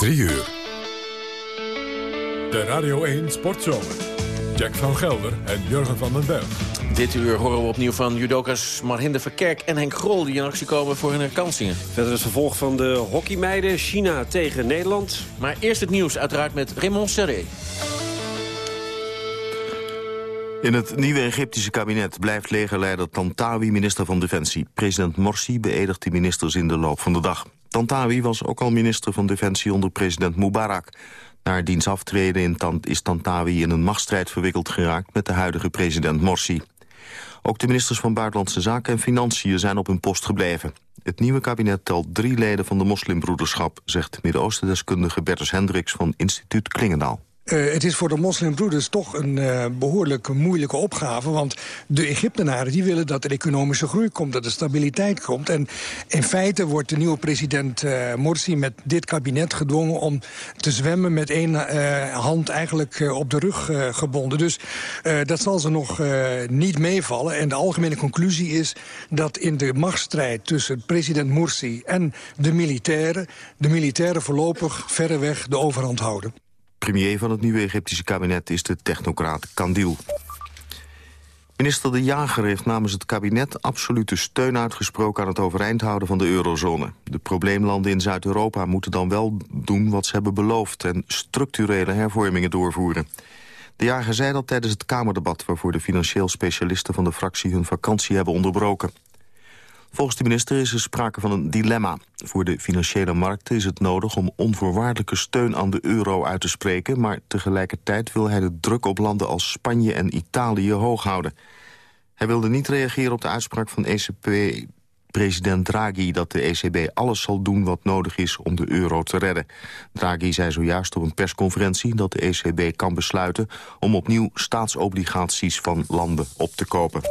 3 uur. De Radio 1 Sportzomer. Jack van Gelder en Jurgen van den Berg. Dit uur horen we opnieuw van judokas Marhinde Verkerk en Henk Grol... die in actie komen voor hun herkansingen. Verder het vervolg van de hockeymeiden China tegen Nederland. Maar eerst het nieuws, uiteraard met Raymond Serré. In het nieuwe Egyptische kabinet blijft legerleider Tantawi minister van Defensie. President Morsi beëdigt de ministers in de loop van de dag. Tantawi was ook al minister van Defensie onder president Mubarak. Na diens aftreden is Tantawi in een machtsstrijd verwikkeld geraakt... met de huidige president Morsi. Ook de ministers van Buitenlandse Zaken en Financiën zijn op hun post gebleven. Het nieuwe kabinet telt drie leden van de moslimbroederschap... zegt Midden-Oosten-deskundige Bertus Hendricks van instituut Klingendaal. Uh, het is voor de moslimbroeders toch een uh, behoorlijk moeilijke opgave. Want de Egyptenaren die willen dat er economische groei komt, dat er stabiliteit komt. En in feite wordt de nieuwe president uh, Morsi met dit kabinet gedwongen om te zwemmen met één hand eigenlijk op de rug gebonden. Dus dat zal ze nog niet meevallen. En de algemene conclusie is dat in de machtsstrijd tussen president Morsi en de militairen, de militairen voorlopig verreweg de overhand houden. Premier van het nieuwe Egyptische kabinet is de technocraat Kandil. Minister De Jager heeft namens het kabinet absolute steun uitgesproken... aan het overeind houden van de eurozone. De probleemlanden in Zuid-Europa moeten dan wel doen wat ze hebben beloofd... en structurele hervormingen doorvoeren. De Jager zei dat tijdens het Kamerdebat... waarvoor de financieel specialisten van de fractie hun vakantie hebben onderbroken. Volgens de minister is er sprake van een dilemma. Voor de financiële markten is het nodig om onvoorwaardelijke steun aan de euro uit te spreken... maar tegelijkertijd wil hij de druk op landen als Spanje en Italië hoog houden. Hij wilde niet reageren op de uitspraak van ECB-president Draghi... dat de ECB alles zal doen wat nodig is om de euro te redden. Draghi zei zojuist op een persconferentie dat de ECB kan besluiten... om opnieuw staatsobligaties van landen op te kopen.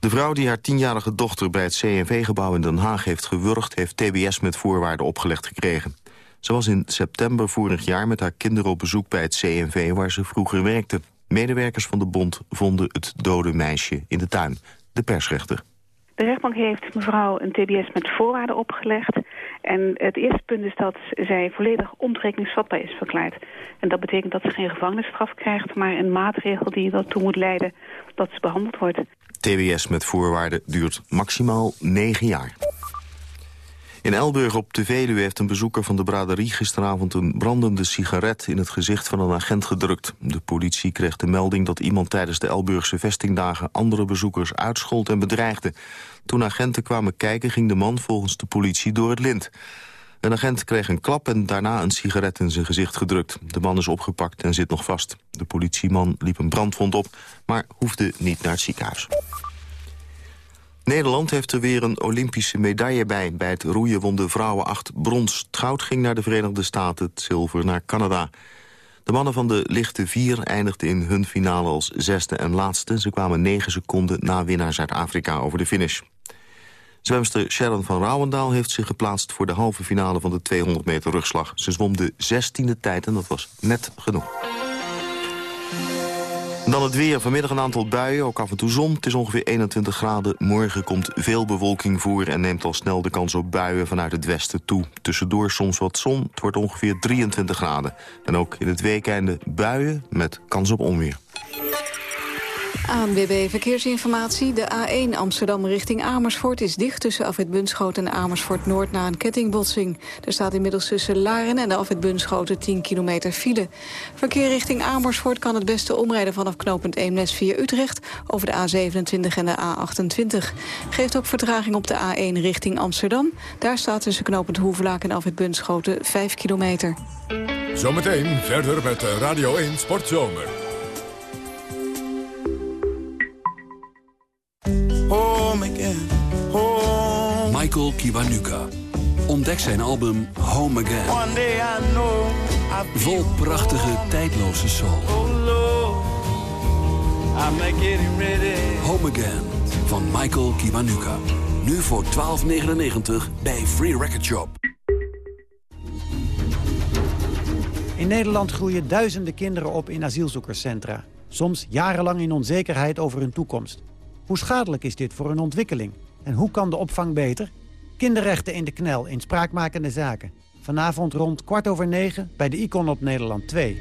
De vrouw die haar tienjarige dochter bij het CNV-gebouw in Den Haag heeft gewurgd... heeft TBS met voorwaarden opgelegd gekregen. Ze was in september vorig jaar met haar kinderen op bezoek bij het CNV... waar ze vroeger werkte. Medewerkers van de bond vonden het dode meisje in de tuin. De persrechter. De rechtbank heeft mevrouw een TBS met voorwaarden opgelegd. En het eerste punt is dat zij volledig ontoerekeningsvatbaar is verklaard. En dat betekent dat ze geen gevangenisstraf krijgt... maar een maatregel die ertoe moet leiden dat ze behandeld wordt. TBS met voorwaarden duurt maximaal 9 jaar. In Elburg op de Veluwe heeft een bezoeker van de braderie gisteravond een brandende sigaret in het gezicht van een agent gedrukt. De politie kreeg de melding dat iemand tijdens de Elburgse vestingdagen andere bezoekers uitschold en bedreigde. Toen agenten kwamen kijken ging de man volgens de politie door het lint. Een agent kreeg een klap en daarna een sigaret in zijn gezicht gedrukt. De man is opgepakt en zit nog vast. De politieman liep een brandwond op, maar hoefde niet naar het ziekenhuis. Nederland heeft er weer een Olympische medaille bij. Bij het roeien won de vrouwen acht brons. Het goud ging naar de Verenigde Staten, het zilver naar Canada. De mannen van de lichte vier eindigden in hun finale als zesde en laatste. Ze kwamen negen seconden na winnaar Zuid-Afrika over de finish. Zwemster Sharon van Rouwendaal heeft zich geplaatst voor de halve finale van de 200 meter rugslag. Ze zwom de 16e tijd en dat was net genoeg. Dan het weer. Vanmiddag een aantal buien, ook af en toe zon. Het is ongeveer 21 graden. Morgen komt veel bewolking voor en neemt al snel de kans op buien vanuit het westen toe. Tussendoor soms wat zon. Het wordt ongeveer 23 graden. En ook in het weekende buien met kans op onweer. ANWB Verkeersinformatie. De A1 Amsterdam richting Amersfoort is dicht tussen Afwit Bunschoten en Amersfoort Noord na een kettingbotsing. Er staat inmiddels tussen Laren en de Afwit Bunschoten 10 kilometer file. Verkeer richting Amersfoort kan het beste omrijden vanaf knooppunt Eemnes via Utrecht over de A27 en de A28. Geeft ook vertraging op de A1 richting Amsterdam. Daar staat tussen knooppunt Hoevelaak en Afwit Bunschoten 5 kilometer. Zometeen verder met Radio 1 Sportzomer. Michael Kiwanuka. Ontdek zijn album Home Again. Vol prachtige, tijdloze soul. Oh, Home Again van Michael Kiwanuka. Nu voor 12,99 bij Free Record Shop. In Nederland groeien duizenden kinderen op in asielzoekerscentra. Soms jarenlang in onzekerheid over hun toekomst. Hoe schadelijk is dit voor hun ontwikkeling? En hoe kan de opvang beter? Kinderrechten in de knel in spraakmakende zaken. Vanavond rond kwart over negen bij de Icon op Nederland 2.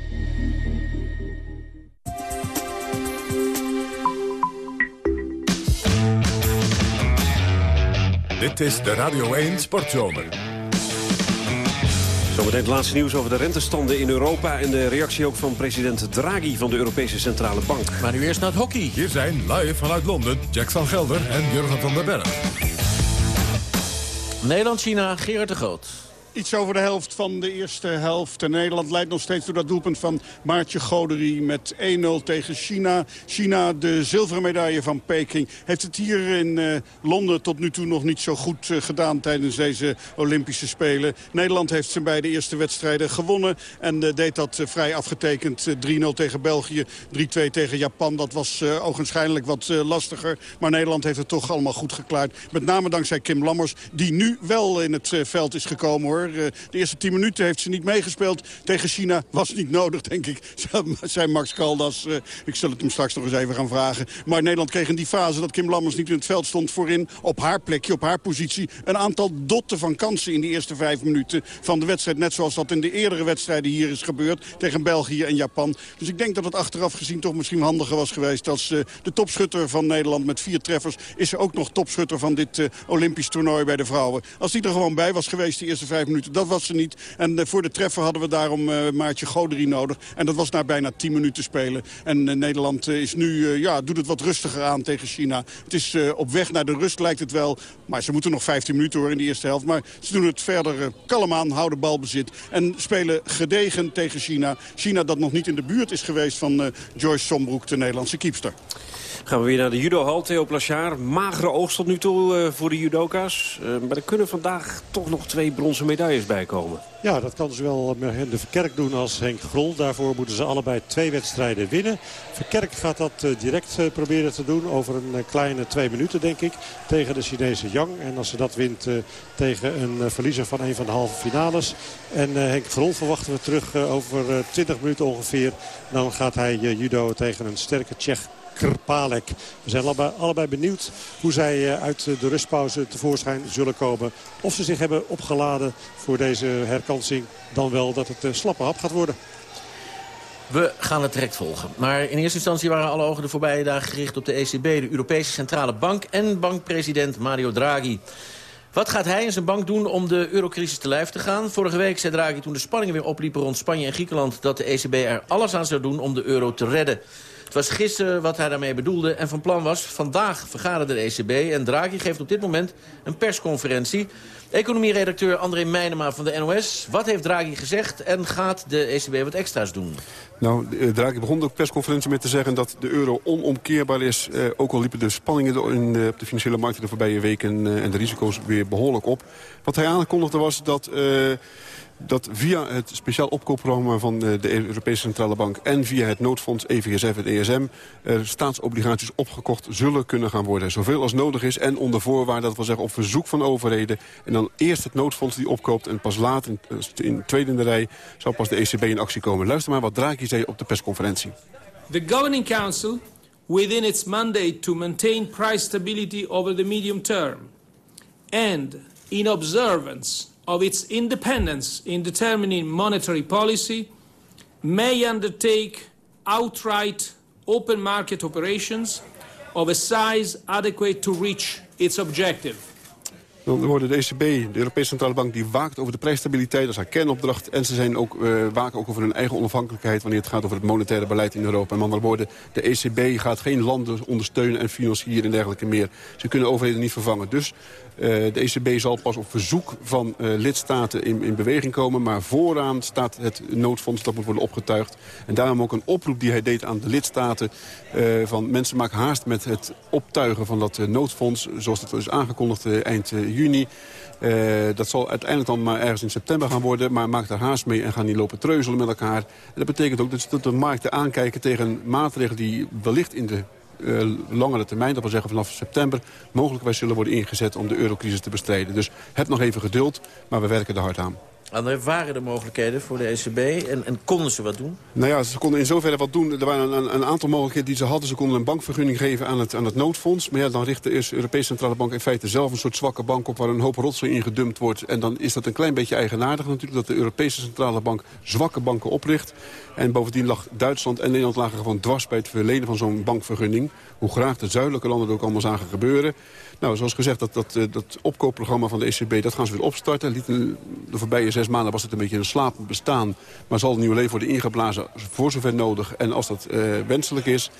Dit is de Radio 1 Sportzomer. Zometeen het laatste nieuws over de rentestanden in Europa... en de reactie ook van president Draghi van de Europese Centrale Bank. Maar nu eerst naar het hockey. Hier zijn live vanuit Londen Jack van Gelder en Jurgen van der Berg. Nederland-China, Gerard de Groot iets over de helft van de eerste helft. En Nederland leidt nog steeds door dat doelpunt van Maartje Goderie met 1-0 tegen China. China, de zilveren medaille van Peking, heeft het hier in uh, Londen tot nu toe nog niet zo goed uh, gedaan tijdens deze Olympische Spelen. Nederland heeft zijn beide eerste wedstrijden gewonnen en uh, deed dat vrij afgetekend. 3-0 tegen België, 3-2 tegen Japan. Dat was ogenschijnlijk wat lastiger. Maar Nederland heeft het toch allemaal goed geklaard. Met name dankzij Kim Lammers, die nu wel in het veld is gekomen hoor. Eh, de eerste 10 minuten heeft ze niet meegespeeld. Tegen China was niet nodig, denk ik. Zei Max Caldas. Eh, ik zal het hem straks nog eens even gaan vragen. Maar Nederland kreeg in die fase dat Kim Lammers niet in het veld stond voorin. Op haar plekje, op haar positie. Een aantal dotten van kansen in die eerste vijf minuten van de wedstrijd. Net zoals dat in de eerdere wedstrijden hier is gebeurd. Tegen België en Japan. Dus ik denk dat het achteraf gezien toch misschien handiger was geweest. Als uh, de topschutter van Nederland met vier treffers... is er ook nog topschutter van dit Olympisch toernooi bij de vrouwen. Als die er gewoon bij was geweest, de eerste vijf dat was ze niet. En eh, voor de treffer hadden we daarom uh, Maartje Goderie nodig. En dat was na bijna 10 minuten spelen. En uh, Nederland is nu, ja, doet het wat rustiger aan tegen China. Het is op weg naar de rust lijkt het wel. Maar ze moeten nog 15 minuten hoor in de eerste helft. Maar ze doen het verder kalm aan, houden balbezit. En spelen gedegen tegen China. China dat nog niet in de buurt is geweest van Joyce Sombroek, de Nederlandse kiepster. Gaan we weer naar de judohal, Theo Plachard. Magere oogst tot nu toe uh, voor de judoka's. Uh, maar er kunnen vandaag toch nog twee bronzen medailles bij komen. Ja, dat kan zowel de Verkerk doen als Henk Grol. Daarvoor moeten ze allebei twee wedstrijden winnen. Verkerk gaat dat direct proberen te doen. Over een kleine twee minuten, denk ik. Tegen de Chinese Yang. En als ze dat wint tegen een verliezer van een van de halve finales. En Henk Grol verwachten we terug over 20 minuten ongeveer. Dan gaat hij judo tegen een sterke Tsjech Krpalek. We zijn allebei, allebei benieuwd hoe zij eh, uit de rustpauze tevoorschijn zullen komen. Of ze zich hebben opgeladen voor deze herkansing. Dan wel dat het eh, slappe hap gaat worden. We gaan het direct volgen. Maar in eerste instantie waren alle ogen de voorbije dagen gericht op de ECB... de Europese Centrale Bank en bankpresident Mario Draghi. Wat gaat hij en zijn bank doen om de eurocrisis te lijf te gaan? Vorige week zei Draghi toen de spanningen weer opliepen rond Spanje en Griekenland... dat de ECB er alles aan zou doen om de euro te redden. Het was gisteren wat hij daarmee bedoelde en van plan was. Vandaag vergaderde de ECB en Draghi geeft op dit moment een persconferentie. Economieredacteur André Meijnema van de NOS. Wat heeft Draghi gezegd en gaat de ECB wat extra's doen? Nou, eh, Draghi begon de persconferentie met te zeggen dat de euro onomkeerbaar is. Eh, ook al liepen de spanningen op de financiële markten de voorbije weken eh, en de risico's weer behoorlijk op. Wat hij aankondigde was dat... Eh, dat via het speciaal opkoopprogramma van eh, de Europese Centrale Bank... en via het noodfonds EVSF en ESM... er staatsobligaties opgekocht zullen kunnen gaan worden. Zoveel als nodig is en onder voorwaarde, dat wil zeggen op verzoek van overheden... en dan eerst het noodfonds die opkoopt en pas later, in, eh, in tweede in de rij... zal pas de ECB in actie komen. Luister maar wat Draghi zei op de persconferentie. The Governing Council, within its mandate to maintain price stability over the medium term... and in observance of its independence in determining monetary policy may undertake outright open market operations of a size adequate to reach its objective. Dan de ECB, de Europese Centrale Bank, die waakt over de prijsstabiliteit. Dat is haar kernopdracht. En ze zijn ook, uh, waken ook over hun eigen onafhankelijkheid... wanneer het gaat over het monetaire beleid in Europa. En met andere woorden, de ECB gaat geen landen ondersteunen en financieren en dergelijke meer. Ze kunnen overheden niet vervangen. Dus de ECB zal pas op verzoek van uh, lidstaten in, in, beweging komen. Maar vooraan staat het noodfonds dat moet worden opgetuigd. En daarom ook een oproep die hij deed aan de lidstaten. Uh, van mensen maak haast met het optuigen van dat noodfonds. Zoals dat is aangekondigd eind juni. dat zal uiteindelijk dan maar ergens in september gaan worden. Maar maak daar haast mee en ga niet lopen treuzelen met elkaar. Dat betekent ook dat de markten aankijken tegen maatregelen die wellicht in de uh, langere termijn, dat wil zeggen vanaf september... mogelijkwijs zullen worden ingezet om de eurocrisis te bestrijden. Dus heb nog even geduld, maar we werken er hard aan. André, waren er mogelijkheden voor de ECB en, en konden ze wat doen? Nou ja, ze konden in zoverre wat doen. Er waren een, een, aantal mogelijkheden die ze hadden. Ze konden een bankvergunning geven aan het, aan het noodfonds. Maar ja, dan richt de Europese Centrale Bank in feite zelf een soort zwakke bank op... waar een hoop rotzooi in gedumpt wordt. En dan is dat een klein beetje eigenaardig natuurlijk... dat de Europese Centrale Bank zwakke banken opricht. En bovendien lag Duitsland en Nederland lagen gewoon dwars bij het verlenen van zo'n bankvergunning. Hoe graag de zuidelijke landen er ook allemaal zagen gebeuren. Nou, zoals gezegd, dat, dat, eh, dat opkoopprogramma van de ECB, dat gaan ze weer opstarten. De voorbije zes maanden was het een beetje een slapend bestaan. Maar zal een nieuw leven worden ingeblazen voor zover nodig. En als dat uh, wenselijk is.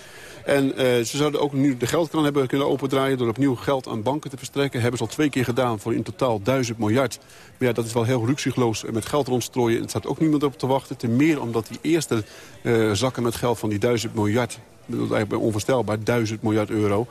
En uh, ze zouden ook nu de geldkraan hebben kunnen opendraaien... door opnieuw geld aan banken te verstrekken. Hebben ze al twee keer gedaan voor in totaal 1000 miljard. Maar ja, dat is wel heel ruksigloos met geld rondstrooien. Er staat ook niemand op te wachten. Ten meer omdat die eerste uh, zakken met geld van die 1000 miljard... dat is eigenlijk onvoorstelbaar, 1000 miljard euro...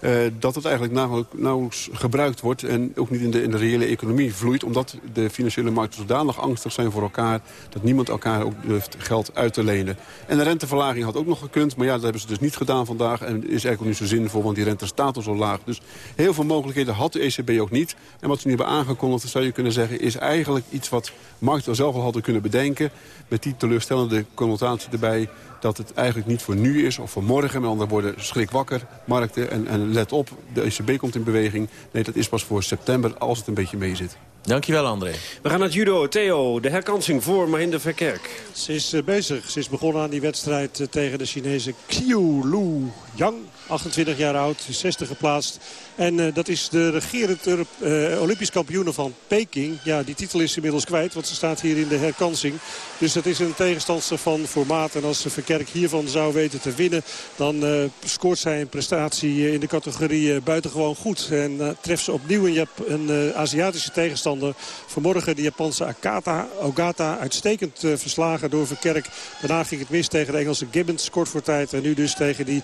Uh, dat het eigenlijk nauwelijks gebruikt wordt en ook niet in de, in de reële economie vloeit. Omdat de financiële markten zodanig angstig zijn voor elkaar dat niemand elkaar ook durft geld uit te lenen. En de renteverlaging had ook nog gekund, maar ja, dat hebben ze dus niet gedaan vandaag. En is eigenlijk ook niet zo zinvol, want die rente staat al zo laag. Dus heel veel mogelijkheden had de ECB ook niet. En wat ze nu hebben aangekondigd, zou je kunnen zeggen, is eigenlijk iets wat markten zelf al hadden kunnen bedenken. Met die teleurstellende connotatie erbij dat het eigenlijk niet voor nu is of voor morgen. Met andere woorden, schrik wakker, markten en, en let op, de ECB komt in beweging. Nee, dat is pas voor september als het een beetje mee zit. Dankjewel, André. We gaan naar het judo. Theo, de herkansing voor Mahinder Verkerk. Ze is uh, bezig. Ze is begonnen aan die wedstrijd uh, tegen de Chinese Qiu Lu Yang. 28 jaar oud, 60 geplaatst. En uh, dat is de regerend uh, Olympisch kampioene van Peking. Ja, die titel is inmiddels kwijt, want ze staat hier in de herkansing. Dus dat is een tegenstander van formaat. En als Verkerk hiervan zou weten te winnen... dan uh, scoort zij een prestatie in de categorie buitengewoon goed. En treft ze opnieuw een, een Aziatische tegenstander. Vanmorgen de Japanse Akata, Ogata uitstekend verslagen door Verkerk. Daarna ging het mis tegen de Engelse Gibbons kort voor tijd. En nu dus tegen die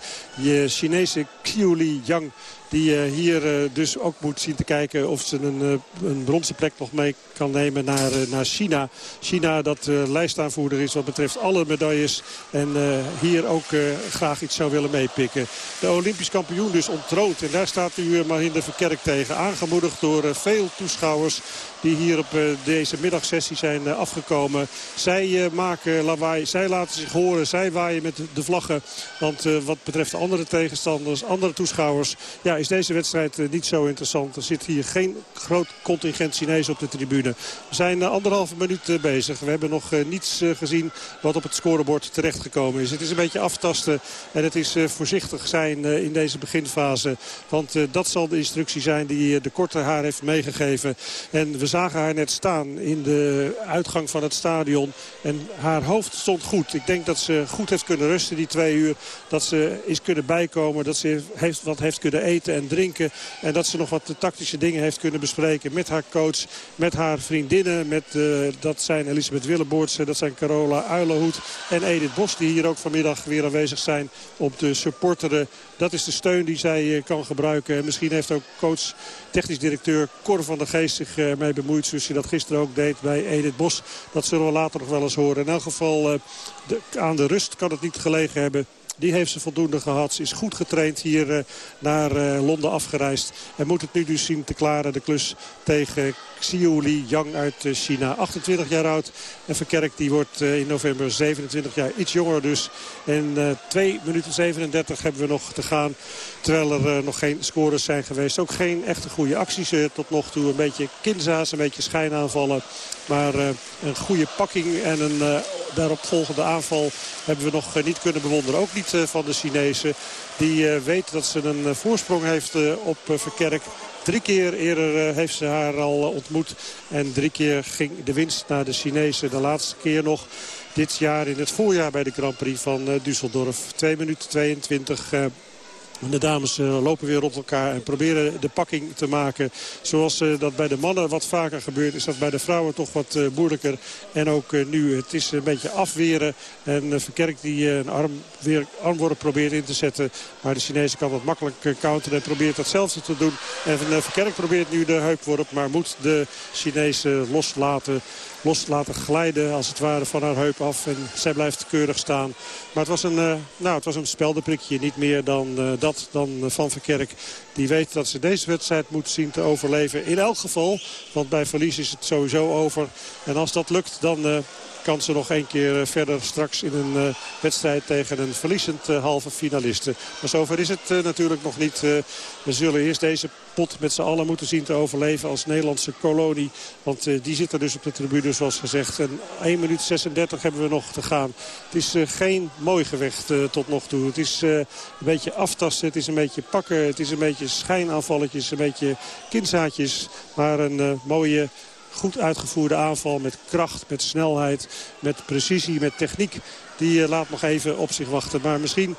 Chinese Qiuli Yang die uh, hier uh, dus ook moet zien te kijken of ze een, uh, een bronzen plek nog mee kan nemen naar, naar China. China dat lijstaanvoerder is wat betreft alle medailles. En hier ook graag iets zou willen meepikken. De Olympisch kampioen dus ontroond. En daar staat nu Mahinder Verkerk tegen. Aangemoedigd door veel toeschouwers die hier op deze middagsessie zijn afgekomen. Zij maken lawaai, zij laten zich horen, zij waaien met de vlaggen. Want wat betreft andere tegenstanders, andere toeschouwers... Ja, is deze wedstrijd eh, niet zo interessant. Er zit hier geen groot contingent Chinees op de tribune. We zijn eh, anderhalve minuut eh, bezig. We hebben nog niets gezien wat op het scorebord terechtgekomen is. Het is een beetje aftasten en het is voorzichtig zijn in deze beginfase. Want dat zal de instructie zijn die de korte haar heeft meegegeven. En we zagen haar net staan in de uitgang van het stadion. En haar hoofd stond goed. Ik denk dat ze goed heeft kunnen rusten die twee uur. Dat ze is kunnen bijkomen. Dat ze heeft, wat heeft kunnen eten en drinken. En dat ze nog wat tactische dingen heeft kunnen bespreken met haar coach. Met haar vriendinnen. Met, uh, dat zijn Elisabeth Willeboortse, dat zijn Carola Uilenhoed en Edith Bos. Die hier ook vanmiddag weer aanwezig zijn om te supporteren. Dat is de steun die zij uh, kan gebruiken. En misschien heeft ook coach, technisch directeur Cor van der Geest zich uh, mee bemoeid. Zoals hij dat gisteren ook deed bij Edith Bos. Dat zullen we later nog wel eens horen. In elk geval aan de rust kan het niet gelegen hebben. Die heeft ze voldoende gehad. Ze is goed getraind hier uh, naar uh, Londen afgereisd. En moet het nu dus zien te klaren. De klus tegen Xiu Li Yang uit uh, China. 28 jaar oud. En Verkerk die wordt in november 27 jaar. Iets jonger dus. En 2 minuten 37 hebben we nog te gaan. Terwijl er nog geen scores zijn geweest. Ook geen echte goede acties tot nog toe. Een beetje kinza's, een beetje schijnaanvallen. Maar een goede pakking en een daarop volgende aanval hebben we nog niet kunnen bewonderen. Ook niet eh, van de Chinezen. Die eh, weet dat ze een eh, voorsprong heeft op Verkerk. Drie keer eerder heeft ze haar al ontmoet. En drie keer ging de winst naar de Chinezen. De laatste keer nog dit jaar in het voorjaar bij de Grand Prix van Düsseldorf. 2 minuten 22 de dames eh, lopen weer rond elkaar en proberen de pakking te maken. Zoals eh, dat bij de mannen wat vaker gebeurt, is dat bij de vrouwen toch wat eh, moeilijker. En ook nu, het is een beetje afweren. En Verkerk die een arm, weer, armworp probeert in te zetten. Maar de Chinese kan wat makkelijk counteren en probeert datzelfde te doen. En Verkerk probeert nu de heupworp, maar moet de Chinezen loslaten los laten glijden als het ware van haar heup af. En zij blijft keurig staan. Maar het was een, uh, nou, het was een speldenprikje. Niet meer dan uh, dat, dan Van Verkerk. Die weet dat ze deze wedstrijd moet zien te overleven. In elk geval, want bij verlies is het sowieso over. En als dat lukt, dan kan ze nog één keer eh, verder straks in een uh, wedstrijd tegen een verliezend uh, halve finaliste. Maar zover is het natuurlijk nog niet. we zullen eerst deze pot met z'n allen moeten zien te overleven als Nederlandse kolonie. Want die zitten dus op de tribune zoals gezegd. En 1 minuut 36 hebben we nog te gaan. Het is geen mooi gevecht tot nog toe. Het is een beetje aftasten, het is een beetje pakken, het is een beetje schijnaanvalletjes, een beetje kindzaadjes. Maar een mooie goed uitgevoerde aanval met kracht, met snelheid, met precisie, met techniek. Die eh, laat nog even op zich wachten. Maar misschien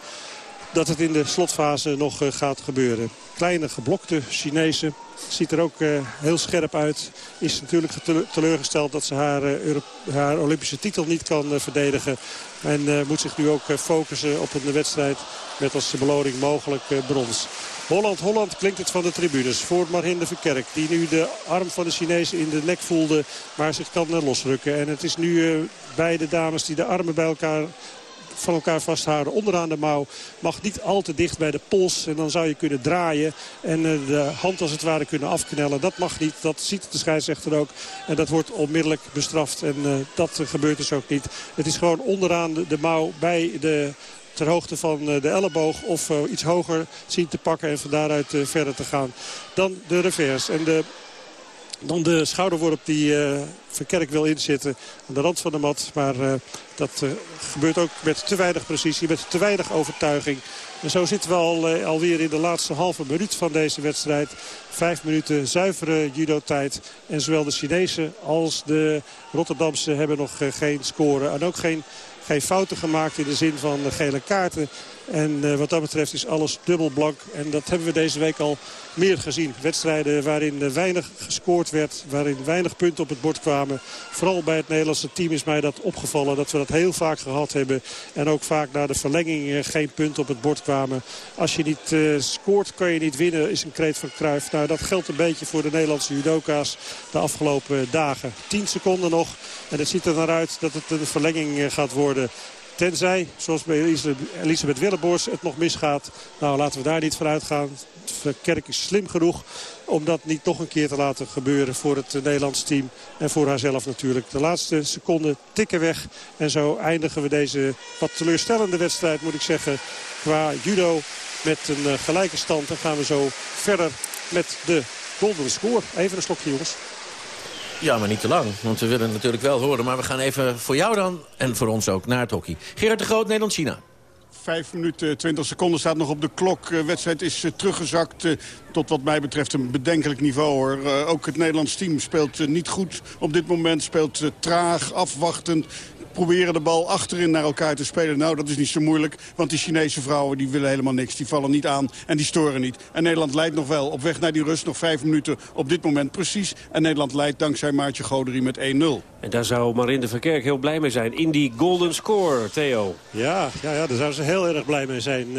dat het in de slotfase nog eh, gaat gebeuren. Kleine geblokte Chinezen. Ziet er ook uh, heel scherp uit. Is natuurlijk teleurgesteld dat ze haar, uh, haar Olympische titel niet kan verdedigen. En moet zich nu ook focussen op een wedstrijd met als beloning mogelijk brons. Holland, Holland klinkt het van de tribunes voor Marhin de Verkerk. Die nu de arm van de Chinezen in de nek voelde, maar zich kan losrukken. En het is nu beide dames die de armen bij elkaar van elkaar vasthouden. Onderaan de mouw mag niet al te dicht bij de pols. En dan zou je kunnen draaien en eh, de hand als het ware kunnen afknellen. Dat mag niet. Dat ziet de scheidsrechter ook. En dat wordt onmiddellijk bestraft. En uh, dat gebeurt dus ook niet. Het is gewoon onderaan de, de mouw bij de ter hoogte van eh, de elleboog of iets hoger zien te pakken en van daaruit verder te gaan. Dan de reverse. En de dan de schouderworp die uh, Verkerk wil inzitten aan de rand van de mat. Maar uh, dat uh, gebeurt ook met te weinig precisie, met te weinig overtuiging. En zo zitten we al, alweer in de laatste halve minuut van deze wedstrijd. Vijf minuten zuivere judo-tijd. En zowel de Chinezen als de Rotterdamse hebben nog geen score. En ook geen geen fouten gemaakt in de zin van gele kaarten. En uh, wat dat betreft is alles dubbel blank. En dat hebben we deze week al meer gezien. Wedstrijden waarin weinig gescoord werd. Waarin weinig punten op het bord kwamen. Vooral bij het Nederlandse team is mij dat opgevallen. Dat we dat heel vaak gehad hebben. En ook vaak na de verlenging geen punten op het bord kwamen. Als je niet uh, scoort kan je niet winnen is een kreet van Cruijff. Nou dat geldt een beetje voor de Nederlandse judoka's de afgelopen dagen. 10 seconden nog. En het ziet er naar uit dat het een verlenging gaat worden. Tenzij, zoals bij Elisabeth Willeboors, het nog misgaat. Nou, laten we daar niet van uitgaan. Kerk is slim genoeg om dat niet nog een keer te laten gebeuren voor het Nederlands team. En voor haarzelf natuurlijk. De laatste seconden tikken weg. En zo eindigen we deze wat teleurstellende wedstrijd, moet ik zeggen. Qua judo met een eh, gelijke stand. Dan gaan we zo verder met de golden score. Even een slokje jongens. Ja, maar niet te lang. Want we willen natuurlijk wel horen. Maar we gaan even voor jou dan, en voor ons ook, naar het hockey. Gerard de Groot, Nederland-China. 5 minuten 20 seconden staat nog op de klok. De eh, wedstrijd is eh, teruggezakt eh, tot wat mij betreft een bedenkelijk niveau. ook het Nederlands team speelt niet goed op dit moment. Speelt traag, afwachtend proberen de bal achterin naar elkaar te spelen. Nou, dat is niet zo moeilijk, want die Chinese vrouwen die willen helemaal niks. Die vallen niet aan en die storen niet. En Nederland leidt nog wel op weg naar die rust. Nog vijf minuten op dit moment precies. En Nederland leidt dankzij Maartje Goderie met 1-0. En daar zou Marinde Verkerk heel blij mee zijn. In die golden score, Theo. Ja, ja, ja daar zou ze heel erg blij mee zijn. Uh,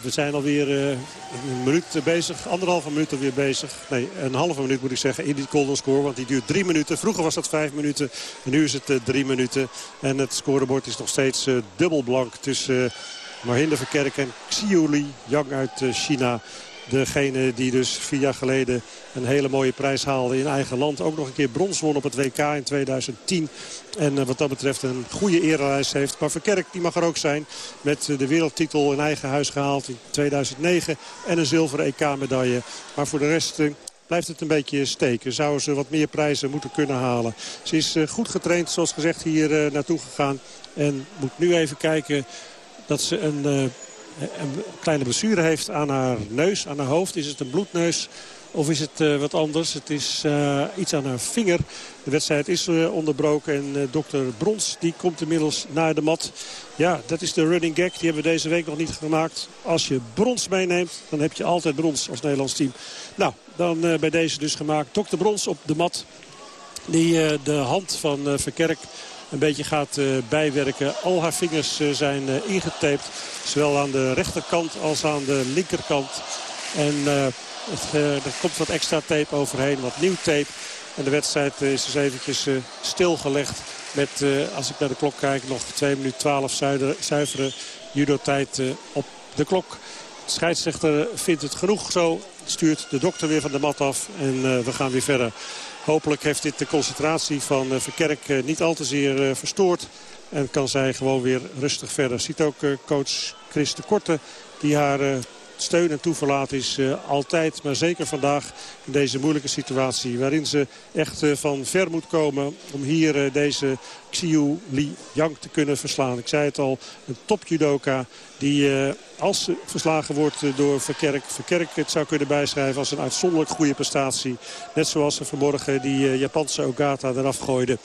we zijn alweer uh, een minuut bezig. Anderhalve minuut alweer bezig. Nee, een halve minuut moet ik zeggen in die golden score. Want die duurt drie minuten. Vroeger was dat vijf minuten. En nu is het uh, drie minuten. En het scorebord is nog steeds uh, dubbelblank tussen uh, Marhinde Verkerk en Xiu Li, Yang uit uh, China. Degene die dus vier jaar geleden een hele mooie prijs haalde in eigen land. Ook nog een keer brons won op het WK in 2010. En wat dat betreft een goede erelijst heeft. Maar Verkerk die mag er ook zijn. Met de wereldtitel in eigen huis gehaald in 2009. En een zilveren EK-medaille. Maar voor de rest blijft het een beetje steken. Zouden ze wat meer prijzen moeten kunnen halen. Ze is eh, goed getraind, zoals gezegd, hier uh, naartoe gegaan. En moet nu even kijken dat ze een, uh, een, kleine blessure heeft aan haar neus, aan haar hoofd. Is het een bloedneus of is het wat anders? Het is iets aan haar vinger. De wedstrijd is onderbroken en dokter Brons die komt inmiddels naar de mat. Ja, dat is de running gag. Die hebben we deze week nog niet gemaakt. Als je brons meeneemt, dan heb je altijd brons als Nederlands team. Nou, dan bij deze dus gemaakt. Dr. Brons op de mat. Die de hand van Verkerk een beetje gaat bijwerken. Al haar vingers zijn ingetaped. Zowel aan de rechterkant als aan de linkerkant. En er komt wat extra tape overheen. Wat nieuw tape. En de wedstrijd is dus eventjes stilgelegd. Met, als ik naar de klok kijk, nog 2 minuten 12 zuivere judo-tijd op de klok. De scheidsrechter vindt het genoeg zo. Stuurt de dokter weer van de mat af. En we gaan weer verder. Hopelijk heeft dit de concentratie van Verkerk niet al te zeer verstoord. En kan zij gewoon weer rustig verder. Ziet ook coach Chris de Korte die haar steun en toeverlaat is uh, altijd, maar zeker vandaag in deze moeilijke situatie. Waarin ze echt uh, van ver moet komen om hier uh, deze Xiu Li Yang te kunnen verslaan. Ik zei het al, een top judoka die als ze verslagen wordt door Verkerk... Verkerk het zou kunnen bijschrijven als een uitzonderlijk goede prestatie. Net zoals ze vanmorgen die Japanse Ogata eraf gooide.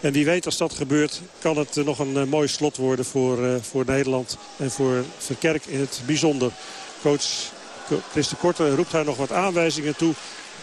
En wie weet als dat gebeurt kan het nog een mooi slot worden voor, voor Nederland en voor Verkerk in het bijzonder. Coach Chris de Korte roept haar nog wat aanwijzingen toe.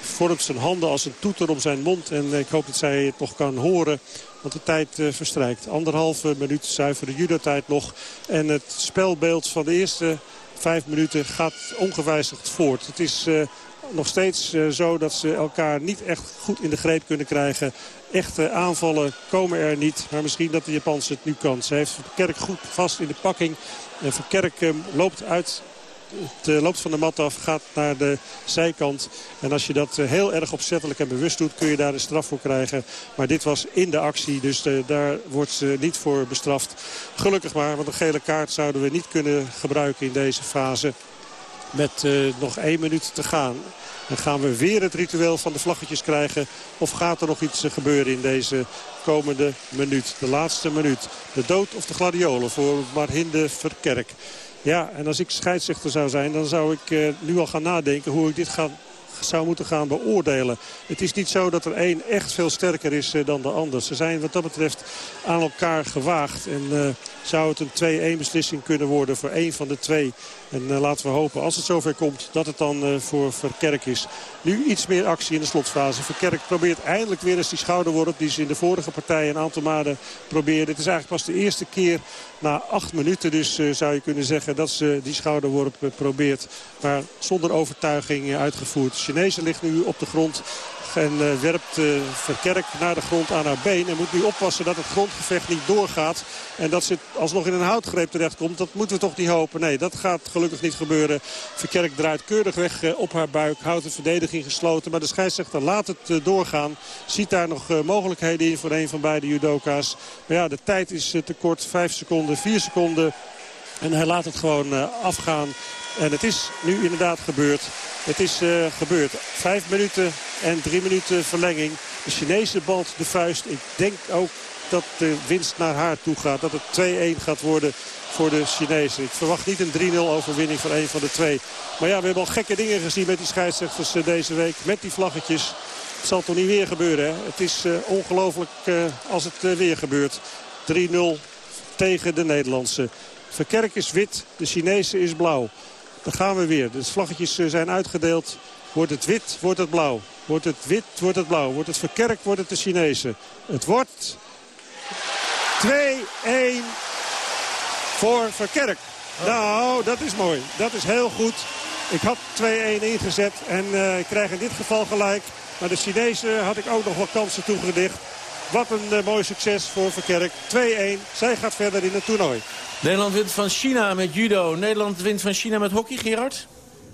Vormt zijn handen als een toeter om zijn mond. En ik hoop dat zij het nog kan horen. Want de tijd uh, verstrijkt. Anderhalve minuut zuivere judo-tijd nog. En het spelbeeld van de eerste vijf minuten gaat ongewijzigd voort. Het is uh, nog steeds uh, zo dat ze elkaar niet echt goed in de greep kunnen krijgen. Echte aanvallen komen er niet. Maar misschien dat de Japanse het nu kan. Ze heeft Verkerk goed vast in de pakking. En Verkerk loopt uit het eh, loopt van de mat af, gaat naar de zijkant. En als je dat eh, heel erg opzettelijk en bewust doet, kun je daar een straf voor krijgen. Maar dit was in de actie, dus eh, daar wordt ze niet voor bestraft. Gelukkig maar, want een gele kaart zouden we niet kunnen gebruiken in deze fase. Met nog één minuut te gaan. Dan gaan we weer het ritueel van de vlaggetjes krijgen. Of gaat er nog iets gebeuren in deze komende minuut. De laatste minuut. De dood of de gladiolen voor Marhinde Verkerk. Ja, en als ik scheidsrechter zou zijn, dan zou ik uh, nu al gaan nadenken hoe ik dit ga, zou moeten gaan beoordelen. Het is niet zo dat er één echt veel sterker is uh, dan de ander. Ze zijn wat dat betreft aan elkaar gewaagd. En uh, zou het een 2-1 beslissing kunnen worden voor één van de twee. En uh, laten we hopen, als het zover komt, dat het dan voor Verkerk is. Nu iets meer actie in de slotfase. Verkerk probeert eindelijk weer eens die schouderworp die ze in de vorige partij een aantal maanden probeerde. Het is eigenlijk pas de eerste keer na acht minuten dus zou je kunnen zeggen dat ze die schouderworp probeert. Maar zonder overtuiging uitgevoerd. Chinese ligt nu op de grond en uh, werpt uh, Verkerk naar de grond aan haar been. En moet nu oppassen dat het grondgevecht niet doorgaat. En dat ze alsnog in een houtgreep terechtkomt. Dat moeten we toch niet hopen. Nee, dat gaat gelukkig niet gebeuren. Verkerk draait keurig weg uh, op haar buik. Houdt de verdediging gesloten. Maar de scheidsrechter laat het doorgaan. Ziet daar nog mogelijkheden in voor een van beide judoka's. Maar ja, de tijd is te kort. Vijf seconden, vier seconden. En hij laat het gewoon afgaan. En het is nu inderdaad gebeurd. Het is uh, gebeurd. Vijf minuten en drie minuten verlenging. De Chinese balt de vuist. Ik denk ook dat de winst naar haar toe gaat. Dat het 2-1 gaat worden voor de Chinezen. Ik verwacht niet een 3-0 overwinning van een van de twee. Maar ja, we hebben al gekke dingen gezien met die scheidsrechters uh, deze week. Met die vlaggetjes. Het zal toch niet weer gebeuren. Hè? Het is uh, ongelooflijk als het weer gebeurt. 3-0 tegen de Nederlandse. Verkerk is wit, de Chinese is blauw. Dan gaan we weer. De vlaggetjes eh, zijn uitgedeeld. Wordt het wit, wordt het blauw. Wordt het wit, wordt het blauw. Wordt het verkerk, wordt het de Chinezen. Het wordt 2-1 voor Verkerk. Nou, dat is mooi. Dat is heel goed. Ik had 2-1 ingezet en uh, ik krijg in dit geval gelijk. Maar de Chinezen had ik ook nog wel kansen toegedicht. Wat een uh, mooi succes voor Verkerk. 2-1. Zij gaat verder in het toernooi. Nederland wint van China met judo. Nederland wint van China met hockey, Gerard?